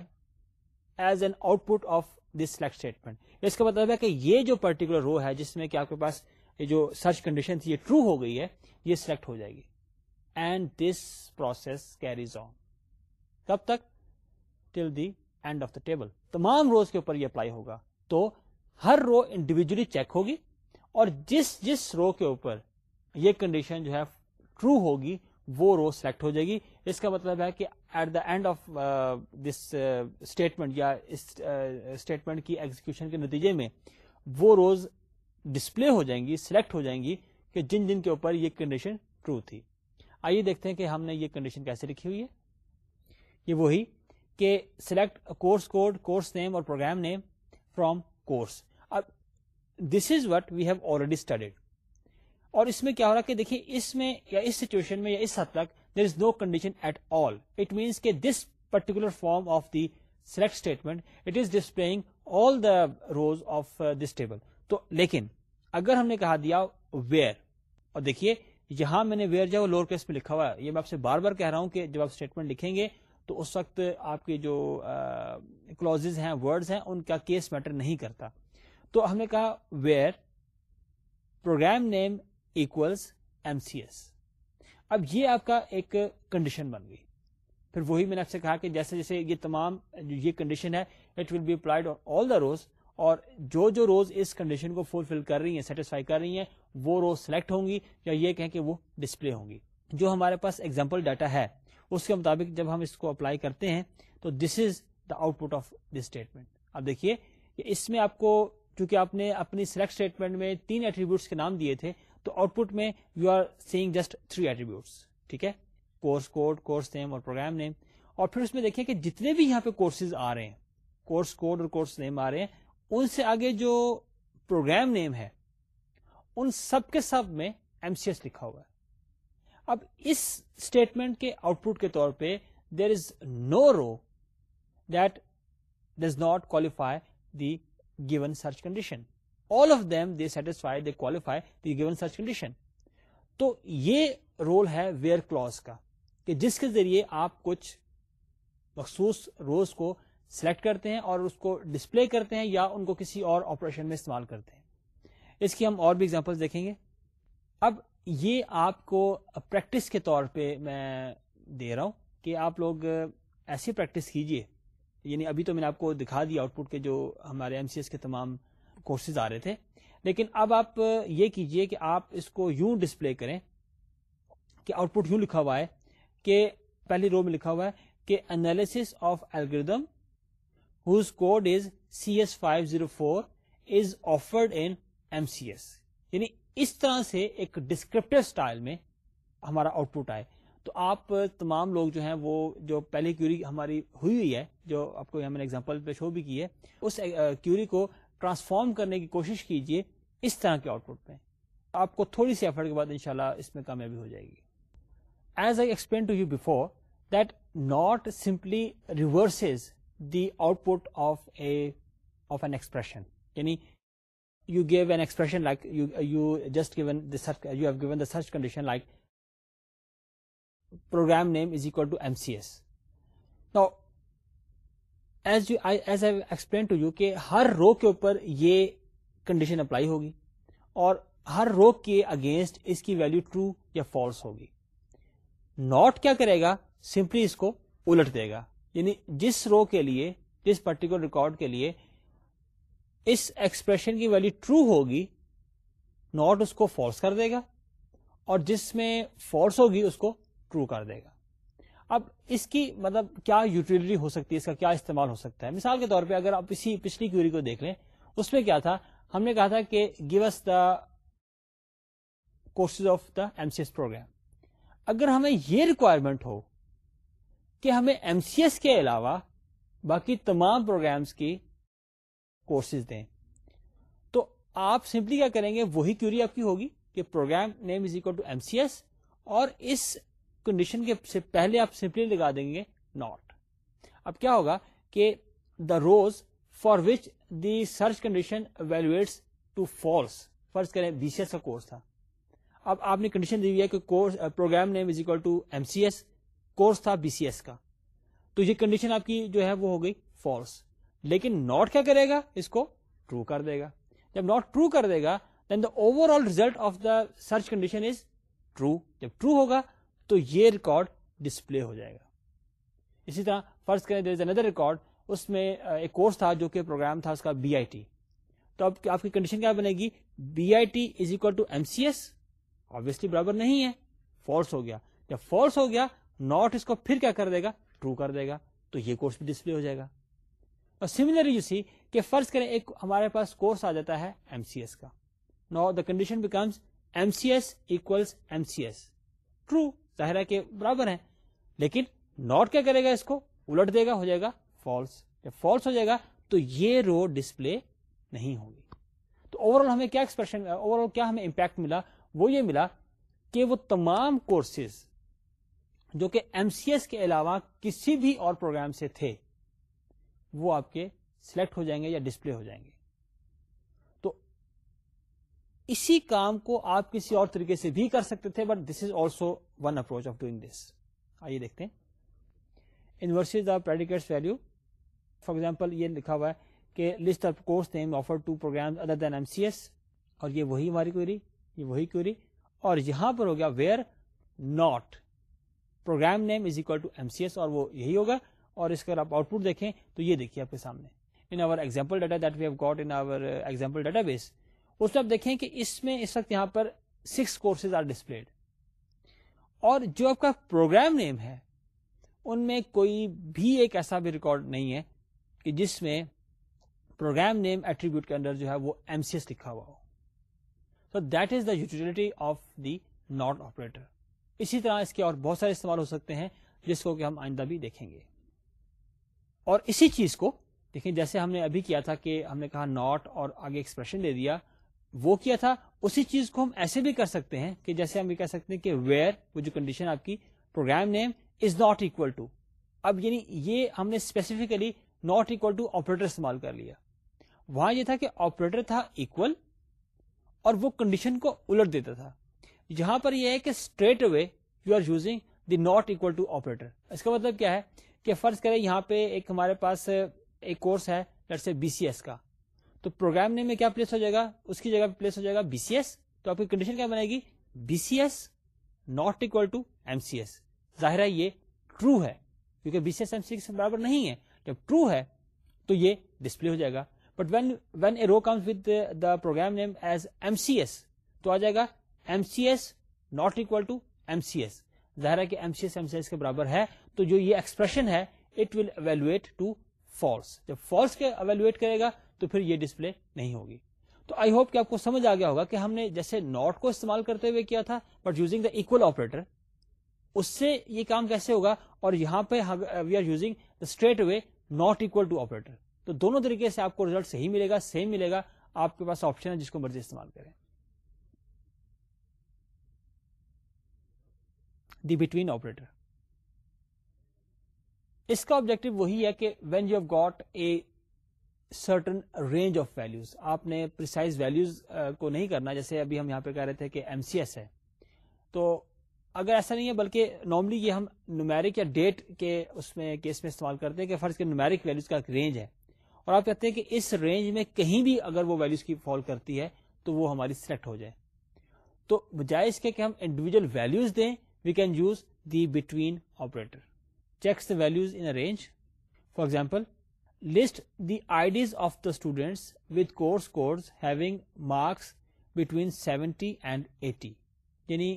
as an output of this select statement اس کا مطلب ہے کہ یہ جو پرٹیکولر رو ہے جس میں کہ آپ کے پاس یہ جو سرچ کنڈیشن تھی یہ ٹرو ہو گئی ہے یہ سلیکٹ ہو جائے گی and this process carries on کب تک till the end of the table تمام روز کے اوپر یہ اپلائی ہوگا تو ہر رو انڈیویجلی چیک ہوگی اور جس جس رو کے اوپر یہ کنڈیشن جو ہے ٹرو ہوگی وہ رو سلیکٹ ہو جائے گی اس کا مطلب ہے کہ at the end of this statement یا اسٹیٹمنٹ uh, کی ایگزیکشن کے نتیجے میں وہ روز ڈسپلے ہو جائیں گی سلیکٹ ہو جائیں گی کہ جن جن کے اوپر یہ کنڈیشن ٹرو تھی آئیے دیکھتے ہیں کہ ہم نے یہ کنڈیشن کیسے لکھی ہوئی ہے یہ وہی کہ select course code course name اور پروگرام نیم فروم کورس اب this is what we have already studied اور اس میں کیا ہو رہا کہ دیکھیں اس میں یا اس سچویشن میں یا اس حد تک there is no condition at all it means کہ this particular form of the select statement it is displaying all the rows of this table تو لیکن اگر ہم نے کہا دیا ویئر اور دیکھیے یہاں میں نے ویئر جو لوور کیس میں لکھا ہوا ہے یہ میں آپ سے بار بار کہہ رہا ہوں کہ جب آپ اسٹیٹمنٹ لکھیں گے تو اس وقت آپ کے جو کلوز uh, ہیں ورڈ ہیں ان کا کیس میٹر نہیں کرتا تو ہم نے کہا where program name M C S اب یہ آپ کا ایک کنڈیشن بن گئی پھر وہی میں نے آپ سے کہا کہ جیسے جیسے یہ تمام یہ کنڈیشن ہے it will be applied on all the rows rows اور جو جو اس کنڈیشن فل فل کر رہی ہیں سیٹسفائی کر رہی ہیں وہ روز سلیکٹ ہوں گی یا یہ کہیں کہ وہ ڈسپلے ہوں گی جو ہمارے پاس ایگزامپل ڈاٹا ہے اس کے مطابق جب ہم اس کو اپلائی کرتے ہیں تو this is the output of this statement اب دیکھیے اس میں آپ کو چونکہ آپ نے اپنی سلیکٹ اسٹیٹمنٹ میں تین ایٹریبیوٹس کے نام دیے تھے تو آؤٹ پٹ میں you are seeing just three attributes ٹھیک ہے کورس کوڈ کورس نیم اور پروگرام نیم اور پھر اس میں دیکھیں کہ جتنے بھی یہاں پہ کورسز آ رہے ہیں کورس کورس کوڈ اور نیم آ رہے ہیں ان سے آگے جو پروگرام نیم ہے ان سب کے سب میں ایم سی ایس لکھا ہوا ہے اب اس اسٹیٹمنٹ کے آؤٹ پٹ کے طور پہ there is no row that does not qualify the given search condition تو یہ رول ہے ویئر کلوز کا کہ جس کے ذریعے آپ کچھ مخصوص روز کو سلیکٹ کرتے ہیں اور اس کو کو ڈسپلے کرتے ہیں یا ان کسی اور آپریشن میں استعمال کرتے ہیں اس کی ہم اور بھی ایگزامپل دیکھیں گے اب یہ آپ کو پریکٹس کے طور پہ میں دے رہا ہوں کہ آپ لوگ ایسی پریکٹس کیجئے یعنی ابھی تو میں نے آپ کو دکھا دی آؤٹ پٹ کے جو ہمارے ایم سی ایس کے تمام کورسز آ رہے تھے لیکن اب آپ یہ کیجئے کہ آپ اس کو یوں ڈسپلے کریں کہ آؤٹ پٹ یوں لکھا ہوا ہے کہ پہلی رو میں لکھا ہوا ہے کہ analysis of algorithm whose code is C S five zero four is offered in M C S یعنی اس طرح سے ایک ڈسکرپٹیو سٹائل میں ہمارا آؤٹ پٹ آئے تو آپ تمام لوگ جو ہیں وہ جو پہلی کیوری ہماری ہوئی ہوئی ہے جو آپ کو ہم نے ایگزامپل پہ شو بھی کی ہے اس کیوری uh, کو ٹرانسفارم کرنے کی کوشش کیجیے اس طرح کے آؤٹ پٹ میں آپ کو تھوڑی سی ایفرٹ کے بعد انشاءاللہ اس میں کامیابی ہو جائے گی as I explain to you before that not simply reverse the output of of a an expression یعنی you give an expression like you just given you have given the search condition like program name is equal to M C S as you as I explain to you کہ ہر row کے اوپر یہ condition apply ہوگی اور ہر row کے against اس کی ویلو ٹرو یا فالس ہوگی ناٹ کیا کرے گا سمپلی اس کو الٹ دے گا یعنی جس رو کے لیے جس پرٹیکولر ریکارڈ کے لیے اس ایکسپریشن کی ویلو ٹرو ہوگی ناٹ اس کو فالس کر دے گا اور جس میں فالس ہوگی اس کو ٹرو کر دے گا اب اس کی مطلب کیا یوٹیلٹی ہو سکتی ہے اس کا کیا استعمال ہو سکتا ہے مثال کے طور پہ اگر آپ اسی پچھلی کیوری کو دیکھ لیں اس میں کیا تھا ہم نے کہا تھا کہ give us the courses of the M C S program اگر ہمیں یہ ریکوائرمنٹ ہو کہ ہمیں ایم سی ایس کے علاوہ باقی تمام پروگرامس کی کورسز دیں تو آپ سمپلی کیا کریں گے وہی کیوری آپ کی ہوگی کہ program name is equal to M C S اور اس کنڈیشن سے پہلے آپ سمپلی لگا دیں گے ناٹ اب کیا ہوگا کہ the rows for which the search condition evaluates to false فرض کریں بی سی ایس کا کورس کورس کورس تھا تھا اب آپ نے کنڈیشن دی کہ program name is equal to M C S B C S کا تو یہ کنڈیشن آپ کی جو ہے وہ ہو گئی فالس لیکن ناٹ کیا کرے گا اس کو ٹرو کر دے گا جب ناٹ ٹرو کر دے گا then the overall result of the search condition is true جب ٹرو ہوگا تو یہ ریکارڈ ڈسپلے ہو جائے گا اسی طرح فرض کریں دیر از اندر ریکارڈ اس میں ایک کورس تھا جو کہ پروگرام تھا اس کا بی آئی ٹی تو اب آپ کی کنڈیشن کیا بنے گی B I T is equal to M C S obviously برابر نہیں ہے فورس ہو گیا جب فورس ہو گیا ناٹ اس کو پھر کیا کر دے گا ٹرو کر دے گا تو یہ کورس بھی ڈسپلے ہو جائے گا اور سملرلی یو سی کہ فرض کریں ایک ہمارے پاس کورس آ جاتا ہے ایم سی ایس کا نا the condition becomes M C S equals M C S true ظاہر ہے کہ برابر ہے لیکن ناٹ کیا کرے گا اس کو الٹ دے گا ہو جائے گا فالس جب فالس ہو جائے گا تو یہ رو ڈسپلے نہیں ہوگی تو اوور آل ہمیں کیا ہمیں امپیکٹ ملا وہ یہ ملا کہ وہ تمام کورسز جو کہ ایم سی ایس کے علاوہ کسی بھی اور پروگرام سے تھے وہ آپ کے سلیکٹ ہو جائیں گے یا ڈسپلے ہو جائیں گے اسی کام کو آپ کسی اور طریقے سے بھی کر سکتے تھے but this is also one approach of doing this آئیے دیکھتے ہیں inverse deduct value for example یہ لکھا ہوا ہے کہ list of course name offer to program other than M C S اور یہ وہی ہماری کوئی یہ وہی کوئی اور یہاں پر ہو گیا where not program name is equal to M C S اور وہ یہی ہوگا اور اس کا آپ آؤٹ پٹ دیکھیں تو یہ دیکھیے آپ کے سامنے in our example data that have got in our example database اس میں آپ دیکھیں کہ اس میں اس وقت یہاں پر سکس کورسز آر ڈسپلڈ اور جو آپ کا پروگرام نیم ہے ان میں کوئی بھی ایک ایسا بھی ریکارڈ نہیں ہے کہ جس میں پروگرام نیم ایٹریبیوٹ کے اندر جو ہے وہ ایم سی ایس لکھا ہوا ہو so that is the utility of the not operator اسی طرح اس کے اور بہت سارے استعمال ہو سکتے ہیں جس کو کہ ہم آئندہ بھی دیکھیں گے اور اسی چیز کو دیکھیں جیسے ہم نے ابھی کیا تھا کہ ہم نے کہا ناٹ اور آگے ایکسپریشن دے دیا وہ کیا تھا اسی چیز کو ہم ایسے بھی کر سکتے ہیں کہ جیسے ہم یہ کہہ سکتے ہیں کہ ویئر وہ جو کنڈیشن آپ کی program name is not equal to اب یعنی یہ ہم نے specifically not equal to operator استعمال کر لیا وہاں یہ تھا کہ آپریٹر تھا اکول اور وہ کنڈیشن کو الٹ دیتا تھا یہاں پر یہ ہے کہ straightaway you are using the not equal to operator اس کا مطلب کیا ہے کہ فرض کریں یہاں پہ ایک ہمارے پاس ایک کورس ہے بی سی ایس کا تو پروگرام نیم میں کیا پلیس ہو جائے گا اس کی جگہ پہ پلیس ہو جائے گا بی سی ایس تو آپ کی کنڈیشن کیا بنے گی B C S not equal to M C S ظاہر ہے یہ ٹرو ہے کیونکہ B C S M C برابر نہیں ہے جب ٹرو ہے تو یہ ڈسپلے ہو جائے گا but when when a row comes with the program name as M C S تو آ جائے گا M C S not equal to M C S ظاہر ہے کہ M C S M C S کے برابر ہے تو جو یہ ایکسپریشن ہے it will evaluate to false جب فالس کے اویلویٹ کرے گا تو پھر یہ ڈسپلے نہیں ہوگی تو آئی ہوپ کہ آپ کو سمجھ آ گیا ہوگا کہ ہم نے جیسے ناٹ کو استعمال کرتے ہوئے کیا تھا but using the equal operator اس سے یہ کام کیسے ہوگا اور یہاں پہ we are using straight way not equal to operator تو دونوں طریقے سے آپ کو ریزلٹ صحیح ملے گا سیم ملے گا آپ کے پاس آپشن ہے جس کو مرضی استعمال کریں دی بٹوین آپریٹر اس کا آبجیکٹو وہی ہے کہ when you have got a certain range of values آپ نے پرسائز کو نہیں کرنا جیسے ابھی ہم یہاں پہ کہہ رہے تھے کہ ایم سی ایس ہے تو اگر ایسا نہیں ہے بلکہ نارملی یہ ہم نمیرک یا ڈیٹ کے اس میں کیس میں استعمال کرتے ہیں کہ فرض کے نمیرک ویلوز کا ایک رینج ہے اور آپ کہتے ہیں کہ اس رینج میں کہیں بھی اگر وہ ویلوز کی فال کرتی ہے تو وہ ہماری سلیکٹ ہو جائے تو بجائے اس کے کہ ہم individual values then we can use the between operator checks the values range for example list the I Ds of the students with course code having marks between seventy and eighty یعنی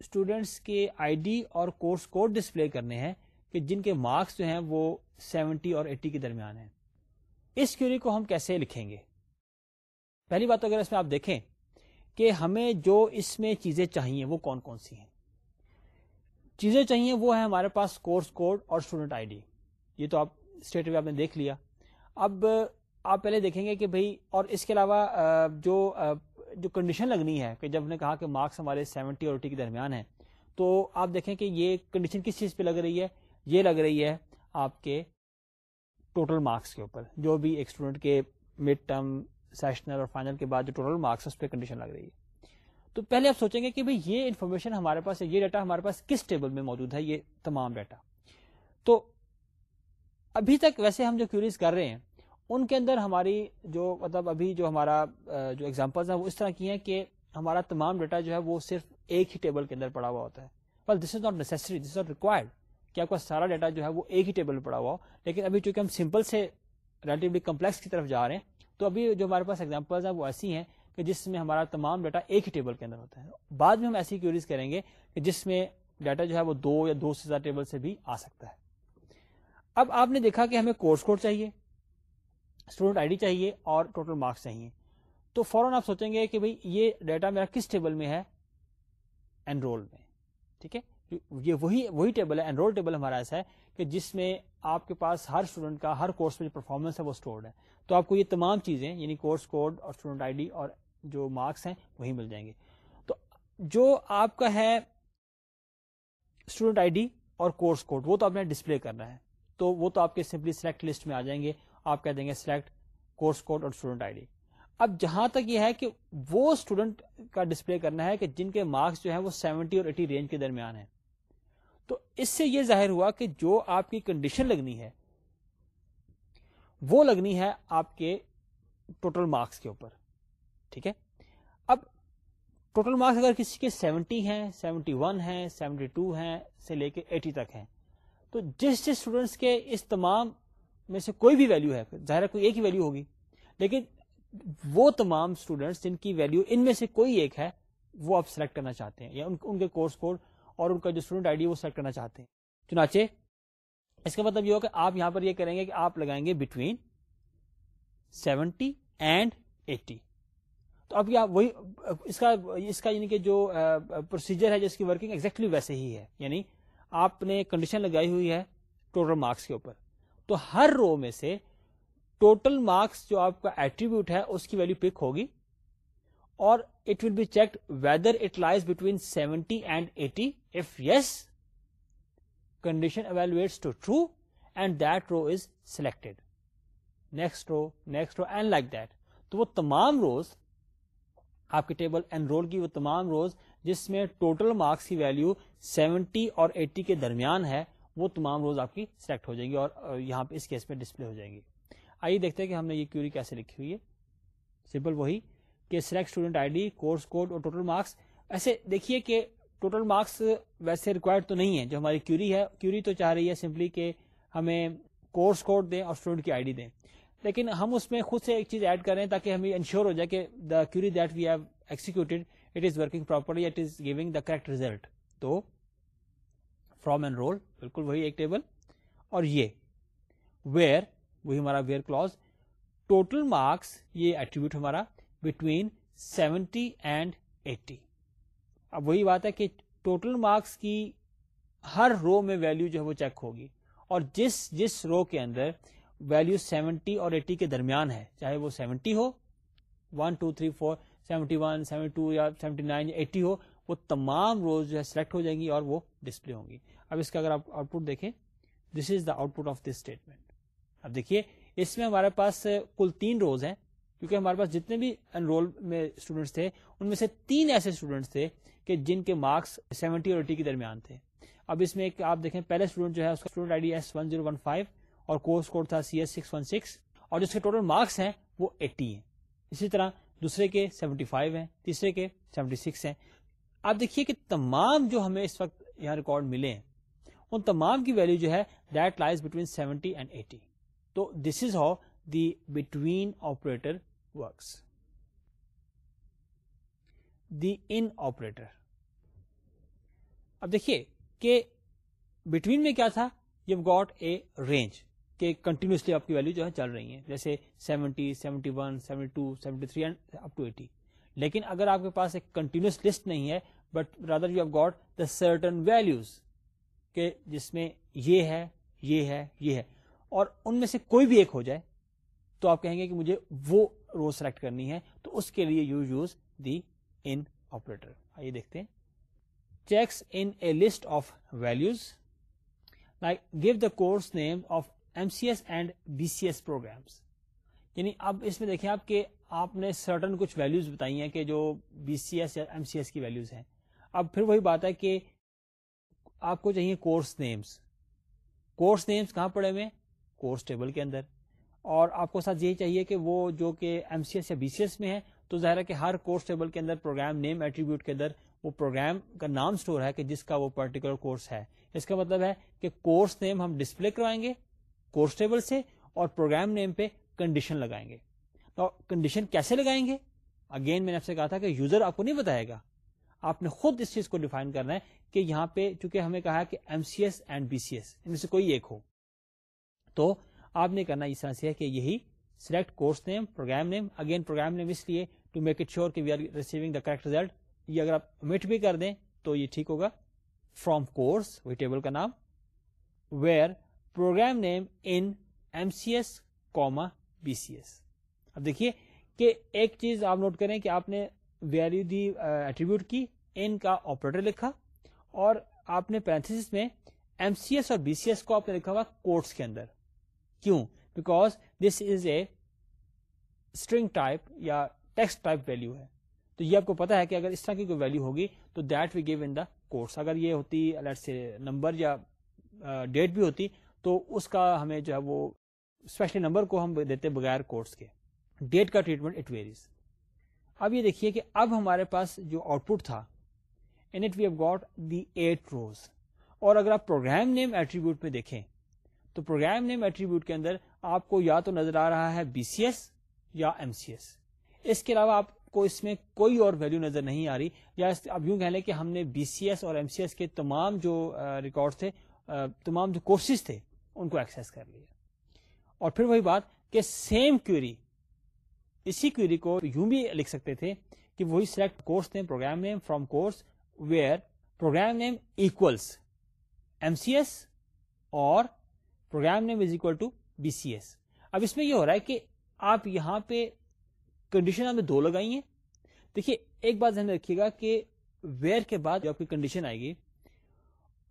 students کے I D اور course code display کرنے ہیں کہ جن کے marks جو ہیں وہ سیونٹی اور ایٹی کے درمیان ہیں اس کیوری کو ہم کیسے لکھیں گے پہلی بات اگر اس میں آپ دیکھیں کہ ہمیں جو اس میں چیزیں چاہیے وہ کون کون سی ہیں چیزیں چاہیے وہ ہے ہمارے پاس کورس کوڈ اور اسٹوڈنٹ آئی ڈی یہ تو آپ اسٹیٹ آپ نے دیکھ لیا اب آپ پہلے دیکھیں گے کہ اور اس کے علاوہ جو جو کنڈیشن لگنی ہے کہ جب نے کہا کہ مارکس ہمارے سیونٹی اور ایٹی کے درمیان ہے تو آپ دیکھیں کہ یہ کنڈیشن کس چیز پہ لگ رہی ہے یہ لگ رہی ہے آپ کے ٹوٹل مارکس کے اوپر جو بھی ایک اسٹوڈنٹ کے مڈ ٹرم سیشنل اور فائنل کے بعد جو ٹوٹل مارکس اس پہ کنڈیشن لگ رہی ہے تو پہلے آپ سوچیں گے کہ یہ انفارمیشن ہمارے پاس ہے یہ ڈیٹا ہمارے پاس کس ٹیبل میں موجود ہے یہ تمام ڈیٹا تو ابھی تک ویسے ہم جو کیوریز کر رہے ہیں ان کے اندر ہماری جو مطلب ابھی جو ہمارا جو ایگزامپلز ہیں وہ اس طرح کی ہیں کہ ہمارا تمام ڈیٹا جو ہے وہ صرف ایک ہی ٹیبل کے اندر پڑا ہوا ہوتا ہے بس this is not necessary this is not required کہ آپ کا سارا ڈیٹا جو ہے وہ ایک ہی ٹیبل پڑا ہوا ہو لیکن ابھی چونکہ ہم سمپل سے ریلیٹولی کمپلیکس کی طرف جا رہے ہیں تو ابھی جو ہمارے پاس ایگزامپلز ہیں وہ ایسی ہیں کہ جس میں ہمارا تمام ڈیٹا ایک ہی ٹیبل کے اندر ہوتا ہے بعد میں ہم ایسی کیوریز کریں گے کہ جس میں ڈیٹا جو ہے وہ دو یا دو سے زیادہ ٹیبل سے بھی آ سکتا ہے اب آپ نے دیکھا کہ ہمیں کورس کوڈ چاہیے اسٹوڈنٹ آئی ڈی چاہیے اور ٹوٹل مارکس چاہیے تو فوراً آپ سوچیں گے کہ بھائی یہ ڈیٹا میرا کس ٹیبل میں ہے انرول میں ٹھیک ہے یہ وہی وہی ٹیبل ہے انرول ٹیبل ہمارا ایسا ہے کہ جس میں آپ کے پاس ہر اسٹوڈنٹ کا ہر کورس میں جو پرفارمنس ہے وہ اسٹورڈ ہے تو آپ کو یہ تمام چیزیں یعنی کورس کوڈ اور اسٹوڈنٹ آئی ڈی اور جو مارکس ہیں وہی مل جائیں گے تو جو آپ کا ہے اسٹوڈنٹ آئی ڈی اور کورس کوڈ وہ تو آپ نے ڈسپلے کرنا ہے تو وہ تو آپ کے سمپلی سلیکٹ لسٹ میں آ جائیں گے آپ کہہ دیں گے سلیکٹ کورس کوڈ اور اسٹوڈنٹ آئی ڈی اب جہاں تک یہ ہے کہ وہ اسٹوڈنٹ کا ڈسپلے کرنا ہے کہ جن کے مارکس جو ہے وہ سیونٹی اور ایٹی رینج کے درمیان ہے تو اس سے یہ ظاہر ہوا کہ جو آپ کی کنڈیشن لگنی ہے وہ لگنی ہے آپ کے ٹوٹل مارکس کے اوپر ٹھیک ہے اب ٹوٹل مارکس اگر کسی کے سیونٹی ہیں سیونٹی ون ہیں سیونٹی ٹو ہیں سے لے کے ایٹی تک ہیں تو جس جس اسٹوڈینٹس کے اس تمام میں سے کوئی بھی ویلو ہے ظاہر کوئی ایک ہی ویلو ہوگی لیکن وہ تمام اسٹوڈنٹس جن کی ویلو ان میں سے کوئی ایک ہے وہ آپ سلیکٹ کرنا چاہتے ہیں یا ان کے کورس کوڈ اور ان کا جو اسٹوڈنٹ آئی ڈی وہ سلیکٹ کرنا چاہتے ہیں چنانچہ اس کا مطلب یہ ہوگا آپ یہاں پر یہ کریں گے کہ آپ لگائیں گے بٹوین سیونٹی اینڈ ایٹی تو اب یہ وہی اس کا اس کا یعنی کہ جو پروسیجر ہے جس کی ورکنگ ایگزیکٹلی ویسے ہی ہے یعنی آپ نے کنڈیشن لگائی ہوئی ہے ٹوٹل مارکس کے اوپر تو ہر رو میں سے ٹوٹل مارکس جو آپ کا ایٹریبیوٹ ہے اس کی ویلو پک ہوگی اور it will be check whether it lies between seventy and eighty if yes condition evaluates to true and that row is selected next row next row and like that تو وہ تمام rows آپ کے table enroll roll کی وہ تمام rows جس میں ٹوٹل مارکس کی ویلو سیونٹی اور ایٹی کے درمیان ہے وہ تمام روز آپ کی سلیکٹ ہو جائیں گی اور یہاں پہ اس کیس میں ڈسپلے ہو جائیں گے آئیے دیکھتے ہیں کہ ہم نے یہ کیوری کیسے لکھی ہوئی ہے سمپل وہی کہ select student I D course code اور ٹوٹل مارکس ایسے دیکھیے کہ ٹوٹل مارکس ویسے ریکوائرڈ تو نہیں ہے جو ہماری کیوری ہے کیوری تو چاہ رہی ہے سمپلی کہ ہمیں کورس کوڈ دیں اور اسٹوڈنٹ کی آئی ڈی دیں لیکن ہم اس میں خود سے ایک چیز ایڈ کریں تاکہ ہمیں انشور ہو جائے کہ the query that we have executed correct result تو فرام اینڈ رول بالکل وہی ایک ٹیبل اور یہ ویئر وہی ہمارا ویئر کلوز ٹوٹل مارکس یہ ایٹریبیوٹ ہمارا بٹوین سیونٹی اینڈ ایٹی اب وہی بات ہے کہ ٹوٹل مارکس کی ہر رو میں ویلو جو ہے وہ چیک ہوگی اور جس جس رو کے اندر ویلو سیونٹی اور ایٹی کے درمیان ہے چاہے وہ سیونٹی ہو one two three four seventy one seventy two یا سیونٹی نائن یا ایٹی ہو وہ تمام روز جو ہے سلیکٹ ہو جائیں گی اور وہ ڈسپلے ہوں گی اب اس کا اگر آپ آؤٹ پٹ دیکھیں this is the output of this statement اب دیکھیے اس میں ہمارے پاس کل تین روز ہیں کیونکہ ہمارے پاس جتنے بھی انرول میں اسٹوڈینٹس تھے ان میں سے تین ایسے اسٹوڈینٹس تھے کہ جن کے مارکس سیونٹی اور ایٹی کے درمیان تھے اب اس میں ایک آپ دیکھیں پہلے اسٹوڈنٹ جو ہے اس کا student I D S one one zero five اور کورس کوڈ تھا C S six one six اور جس کے ٹوٹل مارکس ہیں وہ ایٹی ہیں اسی طرح دوسرے کے سیونٹی فائیو ہیں تیسرے کے سیونٹی سکس ہیں آپ دیکھیے کہ تمام جو ہمیں اس وقت یہاں ریکارڈ ملے ہیں ان تمام کی ویلو جو ہے that lies between seventy and eighty تو this is how the between operator works the in operator اب دیکھیے کہ بٹوین میں کیا تھا یو گاٹ اے رینج کہ کنٹینیوسلی آپ کی ویلو جو ہے چل رہی ہیں جیسے seventy seventy one seventy two seventy three and لیکن اگر آپ کے پاس ایک کنٹینیوس لسٹ نہیں ہے but rather you have got the certain values کہ جس میں یہ ہے یہ ہے یہ ہے اور ان میں سے کوئی بھی ایک ہو جائے تو آپ کہیں گے کہ مجھے وہ رو سلیکٹ کرنی ہے تو اس کے لیے you use the in operator آئیے دیکھتے ہیں checks in a values like give the course name of M C S and B C S programs یعنی اب اس میں دیکھیں آپ کہ آپ نے سرٹن کچھ ویلوز بتائی ہیں کہ جو بی سی ایس یا ایم سی ایس کی ویلوز ہیں اب پھر وہی بات ہے کہ آپ کو چاہیے کورس نیمس کورس نیمس کہاں پڑے ہوئے کورس ٹیبل کے اندر اور آپ کو ساتھ یہی چاہیے کہ وہ جو کہ ایم سی ایس یا بی سی ایس میں ہے تو ظاہر ہے کہ ہر کورس ٹیبل کے اندر پروگرام نیم ایٹریبیوٹ کے اندر وہ پروگرام کا نام سٹور ہے کہ جس کا وہ پرٹیکولر کورس ہے اس کا مطلب ہے کہ کورس نیم ہم ڈسپلے کروائیں گے کورس ٹیبل سے اور پروگرام نیم پہ کنڈیشن لگائیں گے کنڈیشن کیسے لگائیں گے اگین میں نے آپ آپ سے کہا تھا کہ یوزر کو نہیں بتائے گا آپ نے خود اس چیز کو ڈیفائن کرنا ہے کہ یہاں پہ چونکہ ہمیں کہا کہ M C S and B C S ان میں سے کوئی ایک ہو تو آپ نے کرنا اس طرح ہے کہ یہی select course name program name again program name اس لیے ٹو میک اٹ شیور کہ we are receiving the correct result یہ اگر آپ میٹ بھی کر دیں تو یہ ٹھیک ہوگا فرام کورس وی ٹیبل کا نام where program name in M C S comma B C S اب دیکھیے کہ ایک چیز آپ نوٹ کریں کہ آپ نے ویلو دی ایٹریبیوٹ کی ان کا آپریٹر لکھا اور آپ نے پینتھس میں ایم سی ایس اور بی سی ایس کو آپ نے لکھا ہوا کوٹس کے اندر کیوں because this is a string type یا ٹیکسٹ ٹائپ ویلو ہے تو یہ آپ کو پتا ہے کہ اگر اس طرح کی کوئی ویلو ہوگی تو that we give in the quotes اگر یہ ہوتی الٹ سے نمبر یا ڈیٹ بھی ہوتی تو اس کا ہمیں جو ہے وہ اسپیشلی نمبر کو ہم دیتے بغیر کورس کے ڈیٹ کا ٹریٹمنٹ اٹ ویریز اب یہ دیکھیے کہ اب ہمارے پاس جو آؤٹ پٹ تھا گاٹ دی ایٹ روز اور اگر آپ پروگرام نیم ایٹریبیوٹ میں دیکھیں تو پروگرام نیم ایٹریبیوٹ کے اندر آپ کو یا تو نظر آ رہا ہے بی سی ایس یا ایم سی ایس اس کے علاوہ آپ کو اس میں کوئی اور ویلو نظر نہیں آ رہی یا اب یوں کہہ لیں کہ ہم نے بی سی ایس اور ایم سی ایس کے تمام جو ریکارڈ تھے تمام جو کورسز تھے ان کو ایکسس کر لیا اور پھر وہی بات کہ سیم کیوری کیوری اسی کو یوں بھی لکھ سکتے تھے کہ وہی select course name name name program program course where M C S اور program name is equal to B C S اب اس میں یہ ہو رہا ہے کہ آپ یہاں پہ کنڈیشن ہمیں دو لگائی ہیں دیکھیے ایک بات ذہن رکھیے گا کہ ویئر کے بعد جو آپ کی کنڈیشن آئے گی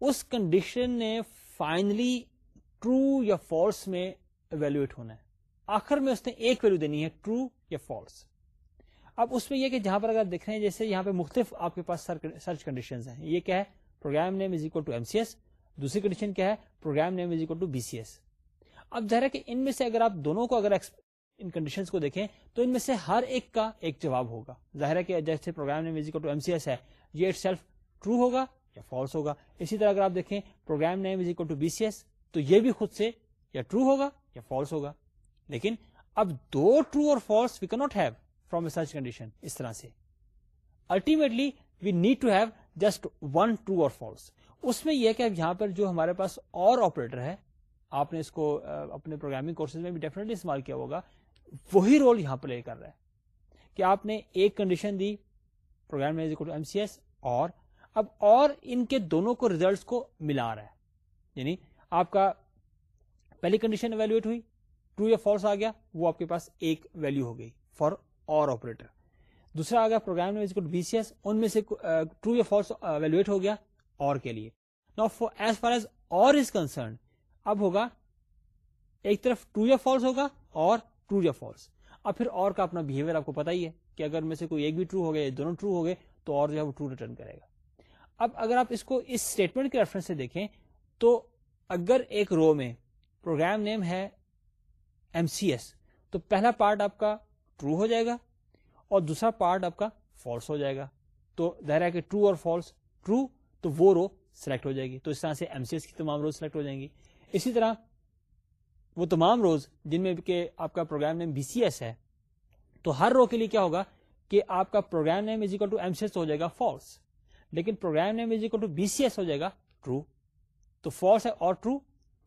اس کنڈیشن نے فائنلی ٹرو یا فالس میں ایویلویٹ ہونا ہے آخر میں اس نے ایک ویلو دینی ہے ٹرو یا فالس اب اس میں یہ کہ جہاں پر اگر دیکھ رہے ہیں جیسے یہاں پہ مختلف آپ کے پاس سرچ کنڈیشن ہیں یہ کیا ہے program name is equal to M C S دوسری کنڈیشن کیا ہے program name is equal to B C S اب ظاہر ہے کہ ان میں سے اگر آپ دونوں کو اگر ان کنڈیشنز کو دیکھیں تو ان میں سے ہر ایک کا ایک جواب ہوگا ظاہر ہے کہ جیسے program name is equal to M C S ہے یہ اٹ سیلف ٹرو ہوگا یا فالس ہوگا اسی طرح اگر آپ دیکھیں program name is equal to B C S تو یہ بھی خود سے یا ٹرو ہوگا یا فالس ہوگا لیکن اب دو ٹرو اور false we can not have from such condition اس طرح سے ultimately we need to have just one true اور فالس اس میں یہ کہ اب یہاں پر جو ہمارے پاس اور آپریٹر ہے آپ نے اس کو اپنے پروگرامنگ کورسز میں بھی ڈیفینیٹلی استعمال کیا ہوگا وہی رول یہاں پلے کر رہا ہے کہ آپ نے ایک کنڈیشن دی پروگرام ایم سی ایس اور اب اور ان کے دونوں کو ریزلٹس کو ملا رہا ہے یعنی آپ کا پہلی کنڈیشن ایویلویٹ ہوئی ٹرو یا فالس آ گیا وہ آپ کے پاس ایک ویلو ہو گئی فار اور آپریٹر دوسرا آ گیا پروگرام بی سی ایس ان میں سے ٹرو یا فالس ویلویٹ ہو گیا اور کے لیے نا for as far as or is concern اب ہوگا ایک طرف ٹرو یا فالس ہوگا اور ٹرو یا فالس اب پھر اور کا اپنا بہیویئر آپ کو پتا ہی ہے کہ اگر میں سے کوئی ایک بھی ٹرو ہو گیا دونوں ٹرو ہو گئے تو اور جو ہے وہ ٹرو ریٹرن کرے گا اب اگر آپ اس کو اس اسٹیٹمنٹ کے ریفرنس سے دیکھیں تو اگر ایک رو میں پروگرام نیم ہے ایم سی ایس تو پہلا پارٹ آپ کا ٹرو ہو جائے گا اور دوسرا پارٹ آپ کا فالس ہو جائے گا تو ظاہر ہے کہ ٹرو اور فالس ٹرو تو وہ رو سلیکٹ ہو جائے گی تو اس طرح سے ایم سی ایس کی تمام روز سلیکٹ ہو جائیں گی اسی طرح وہ تمام روز جن میں کہ آپ کا program name B C S ہے تو ہر رو کے لیے کیا ہوگا کہ آپ کا program name is equal to M C S ہو جائے گا فالس لیکن program name is equal to B C S ہو جائے گا ٹرو تو فالس ہے اور ٹرو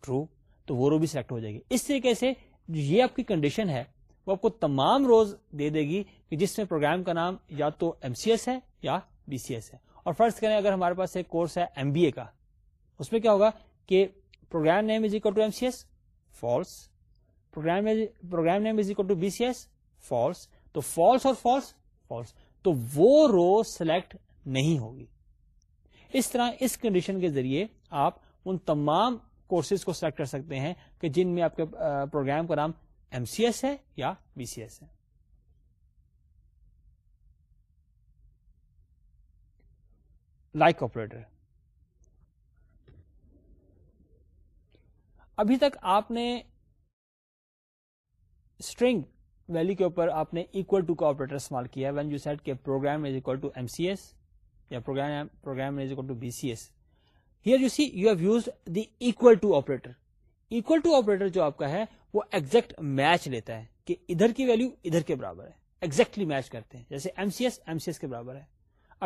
ٹرو تو وہ رو بھی سلیکٹ ہو جائے گی اس طریقے سے یہ آپ کی کنڈیشن ہے وہ آپ کو تمام روز دے دے گی کہ جس میں پروگرام کا نام یا تو ایم سی ایس ہے یا بی سی ایس ہے اور فرض کریں اگر ہمارے پاس ایک کورس ہے ایم بی اے کا اس میں کیا ہوگا کہ program name is equal to M C S false program program name is equal to B C S false تو فالس اور فالس فالس تو وہ رو سلیکٹ نہیں ہوگی اس طرح اس کنڈیشن کے ذریعے آپ ان تمام کورسز کو سلیکٹ کر سکتے ہیں کہ جن میں آپ کے پروگرام کا نام ایم سی ایس ہے یا بی سی ایس ہے لائک آپریٹر ابھی تک آپ نے اسٹرنگ ویلو کے اوپر آپ نے اکول ٹو کا آپریٹر استعمال کیا وین یو سیٹ کے program is equal to M C S یا program program is equal to B C S here you see you have use the equal to operator equal to operator جو آپ کا ہے وہ exact match لیتا ہے کہ ادھر کی ویلو ادھر کے برابر ہے کرتے ہیں جیسے M C S M C S کے برابر ہے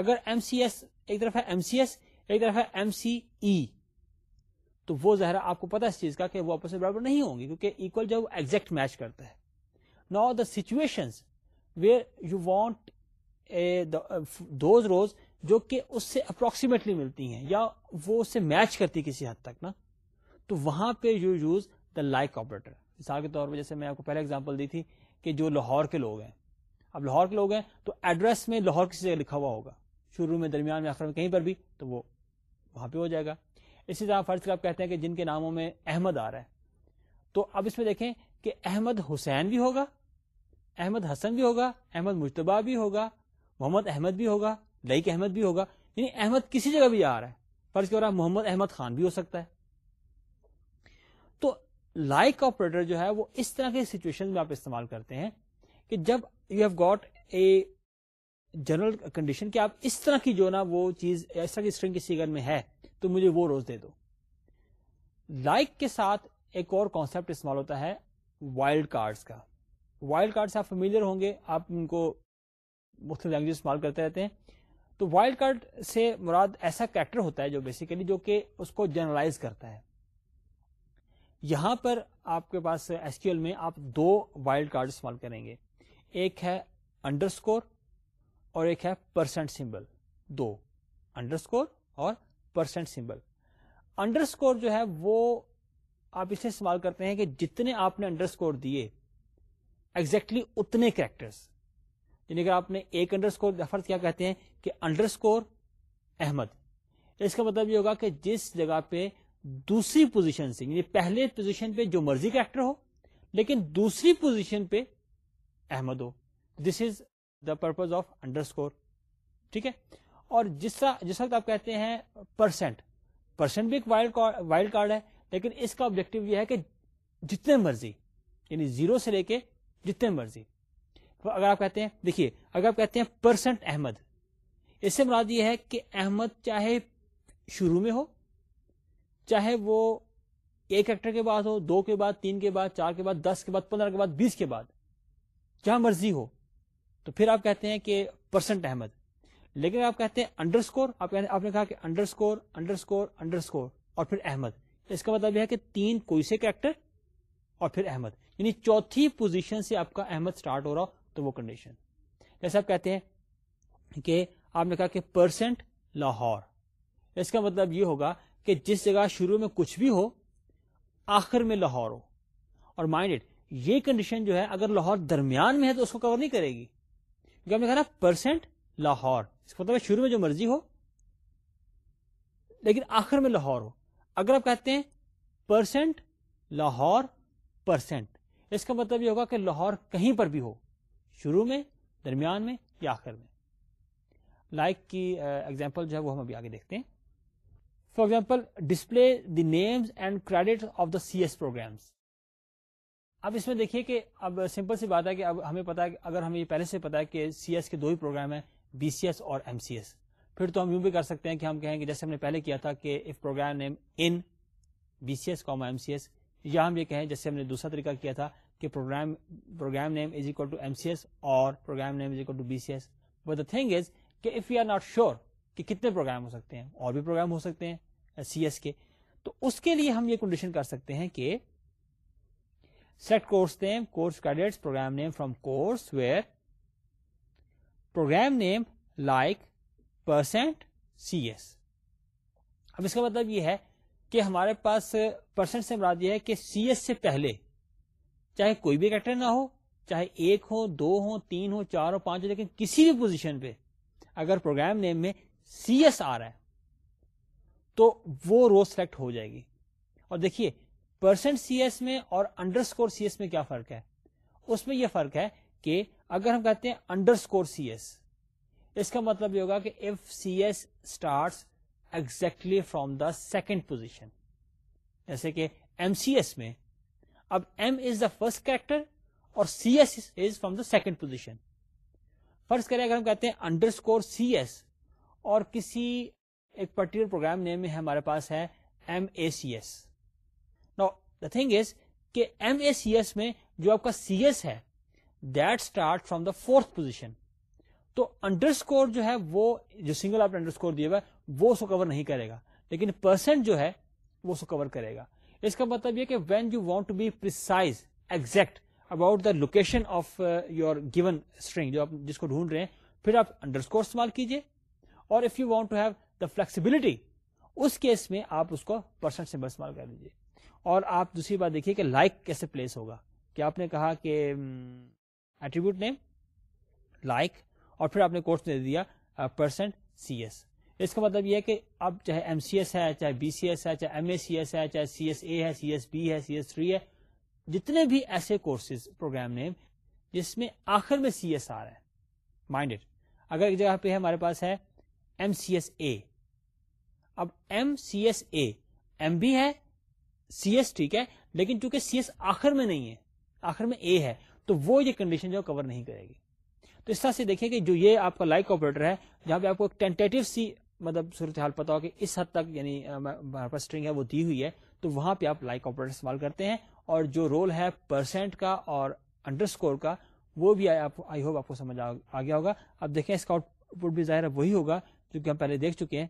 اگر ایم سی ایس ایک طرف ہے ایم سی ایس ایک طرف ہے ایم سی ای تو وہ ظاہر آپ کو پتا اس چیز کا کہ وہ آپس میں برابر نہیں ہوں گی کیونکہ ایکول جو ایگزیکٹ میچ کرتا ہے نا the situation where you want those rows جو کہ اس سے اپروکسیمیٹلی ملتی ہیں یا وہ اس سے میچ کرتی کسی حد تک نا تو وہاں پہ you use the like operator مثال کے طور پہ جیسے میں آپ کو پہلے اگزامپل دی تھی کہ جو لاہور کے لوگ ہیں اب لاہور کے لوگ ہیں تو ایڈریس میں لاہور کسی جگہ لکھا ہوا ہوگا شروع میں درمیان میں آخر میں کہیں پر بھی تو وہ وہاں پہ ہو جائے گا اسی طرح فرض آپ کہتے ہیں کہ جن کے ناموں میں احمد آ رہا ہے تو اب اس میں دیکھیں کہ احمد حسین بھی ہوگا احمد حسن بھی ہوگا احمد مشتبہ بھی ہوگا محمد احمد بھی ہوگا لائک احمد بھی ہوگا یعنی احمد کسی جگہ بھی آ رہا ہے فرض اس رہا محمد احمد خان بھی ہو سکتا ہے تو لائک آپریٹر جو ہے وہ اس طرح کے سچویشن میں آپ استعمال کرتے ہیں کہ جب you have got a general condition کہ آپ اس طرح کی جو نا وہ چیز اس طرح کی سیگن میں ہے تو مجھے وہ روز دے دو لائک like کے ساتھ ایک اور کانسیپٹ استعمال ہوتا ہے وائلڈ کارڈز کا وائلڈ کارڈ سے آپ فیملیئر ہوں گے آپ ان کو مختلف لینگویج استعمال کرتے رہتے ہیں تو وائلڈ کارڈ سے مراد ایسا کریکٹر ہوتا ہے جو بیسیکلی جو کہ اس کو جنرلائز کرتا ہے یہاں پر آپ کے پاس ایس کیو ایل میں آپ دو وائلڈ کارڈ استعمال کریں گے ایک ہے انڈر اسکور اور ایک ہے پرسنٹ سمبل دو انڈر اسکور اور پرسنٹ سمبل انڈر اسکور جو ہے وہ آپ اسے استعمال کرتے ہیں کہ جتنے آپ نے انڈر اسکور دیے اگزیکٹلی اتنے کریکٹرس یعنی اگر آپ نے ایک انڈر اسکور فرض کیا کہتے ہیں کہ انڈر اسکور احمد اس کا مطلب یہ ہوگا کہ جس جگہ پہ دوسری پوزیشن سے یعنی پہلے پوزیشن پہ جو مرضی کریکٹر ہو لیکن دوسری پوزیشن پہ احمد ہو this is the purpose of underscore ٹھیک ہے اور جس طرح جس وقت آپ کہتے ہیں پرسینٹ پرسینٹ بھی ایک وائلڈ کارڈ ہے لیکن اس کا آبجیکٹو یہ ہے کہ جتنے مرضی یعنی زیرو سے لے کے جتنے مرضی اگر آپ کہتے ہیں دیکھیے اگر آپ کہتے ہیں پرسنٹ احمد اس سے مراد یہ ہے کہ احمد چاہے شروع میں ہو چاہے وہ ایک ایکٹر کے بعد ہو دو کے بعد تین کے بعد چار کے بعد دس کے بعد پندرہ کے بعد بیس کے بعد جہاں مرضی ہو تو پھر آپ کہتے ہیں کہ پرسنٹ احمد لیکن آپ کہتے ہیں انڈر اسکور آپ کہتے ہیں آپ نے کہا کہ underscore underscore underscore اور پھر احمد اس کا مطلب یہ ہے کہ تین کوئی سے کریکٹر اور پھر احمد یعنی چوتھی پوزیشن سے آپ کا احمد سٹارٹ ہو رہا تو وہ کنڈیشن جیسے آپ کہتے ہیں کہ آپ نے کہا کہ پرسنٹ لاہور اس کا مطلب یہ ہوگا کہ جس جگہ شروع میں کچھ بھی ہو آخر میں لاہور ہو اور اٹ یہ کنڈیشن جو ہے اگر لاہور درمیان میں ہے تو اس کو کور نہیں کرے گی کیونکہ آپ نے کہا نا پرسنٹ لاہور اس کا مطلب شروع میں جو مرضی ہو لیکن آخر میں لاہور ہو اگر آپ کہتے ہیں پرسنٹ لاہور پرسنٹ اس کا مطلب یہ ہوگا کہ لاہور کہیں پر بھی ہو شروع میں درمیان میں یا آخر میں لائک کی ایگزامپل جو ہے وہ ہم ابھی آگے دیکھتے ہیں for example display the names and credit of the C S programs اب اس میں دیکھیے کہ اب سمپل سی بات ہے کہ اب ہمیں پتا ہے اگر ہمیں یہ پہلے سے پتا ہے کہ سی ایس کے دو ہی پروگرام ہیں بی سی ایس اور ایم سی ایس پھر تو ہم یوں بھی کر سکتے ہیں کہ ہم کہیں گے جیسے ہم نے پہلے کیا تھا کہ program name in B C S comma C S یا ہم یہ کہیں جیسے ہم نے دوسرا طریقہ کیا تھا کہ program program name is equal to M C S اور program name is equal to B C S but the thing is کہ if you are not sure کہ کتنے پروگرام ہو سکتے ہیں اور بھی پروگرام ہو سکتے ہیں سی ایس کے تو اس کے لیے ہم یہ کنڈیشن کر سکتے ہیں کہ select course name course credits program name from course where program name like percent C S اب اس کا مطلب یہ ہے کہ ہمارے پاس پرسنٹ سے مراد یہ ہے کہ سی ایس سے پہلے چاہے کوئی بھی کیٹر نہ ہو چاہے ایک ہو دو ہو تین ہو چار ہو پانچ ہو لیکن کسی بھی پوزیشن پہ اگر پروگرام نیم میں سی ایس آ رہا ہے تو وہ رو سلیکٹ ہو جائے گی اور دیکھیے پرسنٹ سی ایس میں اور انڈر اسکور سی ایس میں کیا فرق ہے اس میں یہ فرق ہے کہ اگر ہم کہتے ہیں انڈر اسکور سی ایس اس کا مطلب یہ ہوگا کہ F C S start exactly from the second position جیسے کہ ایم سی ایس میں اب M is the first character اور C S is from the second position first کریں اگر ہم کہتے ہیں انڈر اسکور سی ایس اور کسی ایک پرٹیکولر پروگرام نیم میں ہمارے پاس ہے M A C S now the thing is کہ ایم اے سی ایس میں جو آپ کا سی ایس ہے that start from the fourth position تو انڈر اسکور جو ہے وہ جو سنگل آپ نے انڈر اسکور دیا ہوا ہے وہ اس کو کور نہیں کرے گا لیکن پرسنٹ جو ہے وہ اس کو کور کرے گا اس کا مطلب یہ کہ when you want to be precise exact about the location of your given string جو آپ جس کو ڈھونڈ رہے ہیں پھر آپ انڈرسکور استعمال کیجیے اور if you want to have the flexibility us case میں آپ اس کو پرسنٹ سمبل استعمال کر دیجیے اور آپ دوسری بات دیکھیے کہ لائک like کیسے پلیس ہوگا کہ آپ نے کہا کہ ایٹریبیوٹ نیم لائک اور پھر آپ نے کورس نے دیا پرسنٹ سی ایس اس کا مطلب یہ ہے کہ اب چاہے ایم سی ایس ہے چاہے بی سی ایس ہے چاہے ایم اے سی ایس ہے چاہے سی ایس اے ہے سی ایس بی ہے سی ایس تھری ہے جتنے بھی ایسے کورسز پروگرام نیم جس میں آخر میں سی ایس آر ہے اگر ایک جگہ پہ ہمارے پاس ہے ایم سی ایس اے اب M C S A M بھی ہے سی ایس ٹھیک ہے لیکن چونکہ سی ایس آخر میں نہیں ہے آخر میں اے ہے تو وہ یہ کنڈیشن جو کور نہیں کرے گی تو اس طرح سے دیکھیں کہ جو یہ آپ کا لائک آپریٹر ہے جہاں پہ آپ کو ٹینٹیٹو سی مطلب صورت حال پتا ہو کہ اس حد تک یعنی ہمارے پاس اسٹرنگ ہے وہ دی ہوئی ہے تو وہاں پہ آپ لائک آپریٹر استعمال کرتے ہیں اور جو رول ہے پرسینٹ کا اور انڈر اسکور کا وہ بھی آئی ہوپ آپ کو سمجھ آ گیا ہوگا اب دیکھیں اس کا آؤٹ پٹ بھی ظاہر وہی ہوگا جو کہ ہم پہلے دیکھ چکے ہیں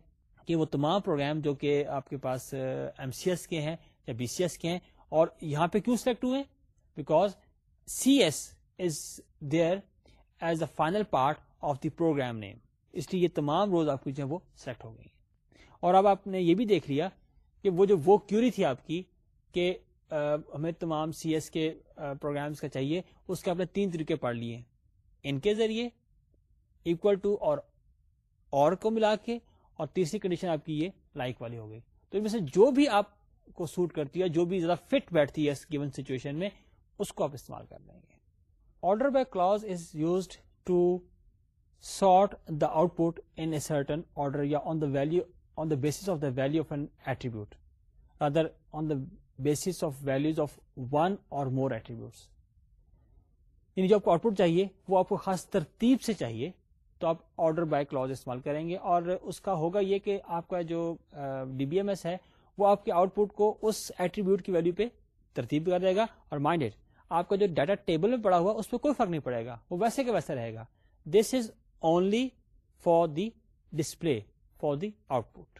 کہ وہ تمام پروگرام جو کہ آپ کے پاس ایم سی ایس کے ہیں یا بی سی ایس کے ہیں اور یہاں پہ کیوں سلیکٹ ہوئے because C S is there as the final part of the program name اس لیے یہ تمام روز آپ کی جو ہے وہ سیٹ ہو گئی اور اب آپ نے یہ بھی دیکھ لیا کہ وہ جو وہ کیوری تھی آپ کی کہ ہمیں تمام سی ایس کے پروگرامز کا چاہیے اس کے آپ نے تین طریقے پڑھ لیے ان کے ذریعے اکول ٹو اور اور کو ملا کے اور تیسری کنڈیشن آپ کی یہ لائک والی ہو گئی تو ان میں سے جو بھی آپ کو سوٹ کرتی ہے جو بھی فٹ بیٹھتی ہے اس گیون سچویشن میں اس کو آپ استعمال کر لیں گے order by clause is used to sort the output in certain order یا base of the value of an attribute یعنی جو آپ کو آؤٹ پٹ چاہیے وہ آپ کو خاص ترتیب سے چاہیے تو آپ آرڈر بائی لوز استعمال کریں گے اور اس کا ہوگا یہ کہ آپ کا جو ڈی بی ایم ایس ہے وہ آپ کے آؤٹ پٹ کو اس ایٹریبیوٹ کی ویلو پہ ترتیب کر دے گا اور مائنڈیڈ آپ کا جو ڈیٹا ٹیبل میں پڑا ہوا اس پہ کوئی فرق نہیں پڑے گا وہ ویسے کہ ویسے رہے گا this is only for the display for the out put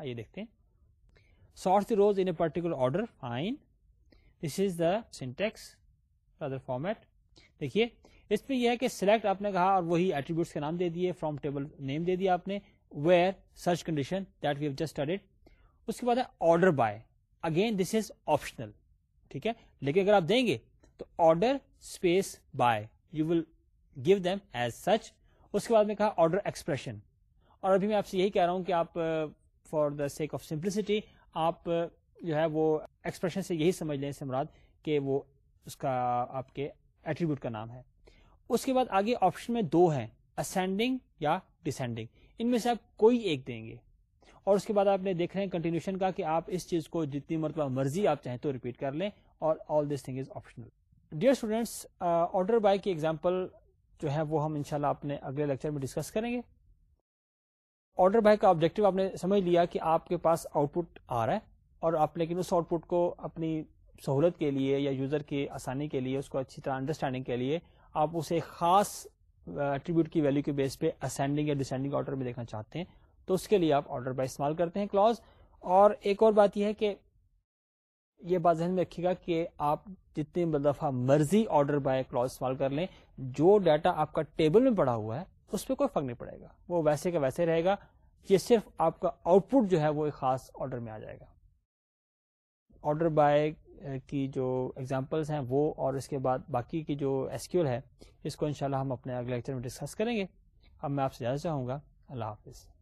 آئیے دیکھتے ہیں the rows in particular order fine this is the syntax format دیکھیے اس میں یہ ہے کہ سلیکٹ آپ نے کہا اور وہی ایٹریبیوٹس کے نام دے دیے فرام ٹیبل نیم دے دیا آپ نے where search condition that just just اس کے بعد ہے order by again this is optional ٹھیک ہے لیکن اگر آپ دیں گے تو order space by you will give them as such اس کے بعد میں کہا آرڈر ایکسپریشن اور ابھی میں آپ سے یہی کہہ رہا ہوں کہ آپ for the sake of simplicity آپ uh, جو ہے وہ ایکسپریشن سے یہی سمجھ لیں سمراد کہ وہ اس اس کا کا آپ کے کے ایٹریبیوٹ نام ہے بعد آگے آپشن میں دو ہیں اسینڈنگ یا ڈسینڈنگ ان میں سے آپ کوئی ایک دیں گے اور اس کے بعد آپ نے دیکھ رہے ہیں کنٹینیوشن کا کہ آپ اس چیز کو جتنی مرتبہ مرضی آپ چاہیں تو ریپیٹ کر لیں اور all this thing is optional dear students order by کی ایگزامپل جو ہے وہ ہم انشاءاللہ شاء اپنے اگلے لیکچر میں ڈسکس کریں گے آرڈر بائی کا آبجیکٹو آپ نے سمجھ لیا کہ آپ کے پاس آؤٹ پٹ آ رہا ہے اور آپ لیکن اس آؤٹ پٹ کو اپنی سہولت کے لیے یا یوزر کی آسانی کے لیے اس کو اچھی طرح انڈرسٹینڈنگ کے لیے آپ اسے خاص کی ویلو کے بیس پہ اسینڈنگ یا ڈسینڈنگ آرڈر میں دیکھنا چاہتے ہیں تو اس کے لیے آپ آرڈر بائی استعمال کرتے ہیں کلوز اور ایک اور بات یہ ہے کہ یہ بات ذہن میں رکھیے گا کہ آپ جتنی دفعہ مرضی آرڈر بائے استعمال کر لیں جو ڈیٹا آپ کا ٹیبل میں پڑا ہوا ہے اس پہ کوئی فرق نہیں پڑے گا وہ ویسے کا ویسے رہے گا یہ صرف آپ کا آؤٹ پٹ جو ہے وہ ایک خاص آرڈر میں آ جائے گا آرڈر بائے کی جو ایگزامپلس ہیں وہ اور اس کے بعد باقی کی جو ایسکیول ہے اس کو انشاءاللہ ہم اپنے اگلے لیکچر میں ڈسکس کریں گے اب میں آپ سے جانا چاہوں گا اللہ حافظ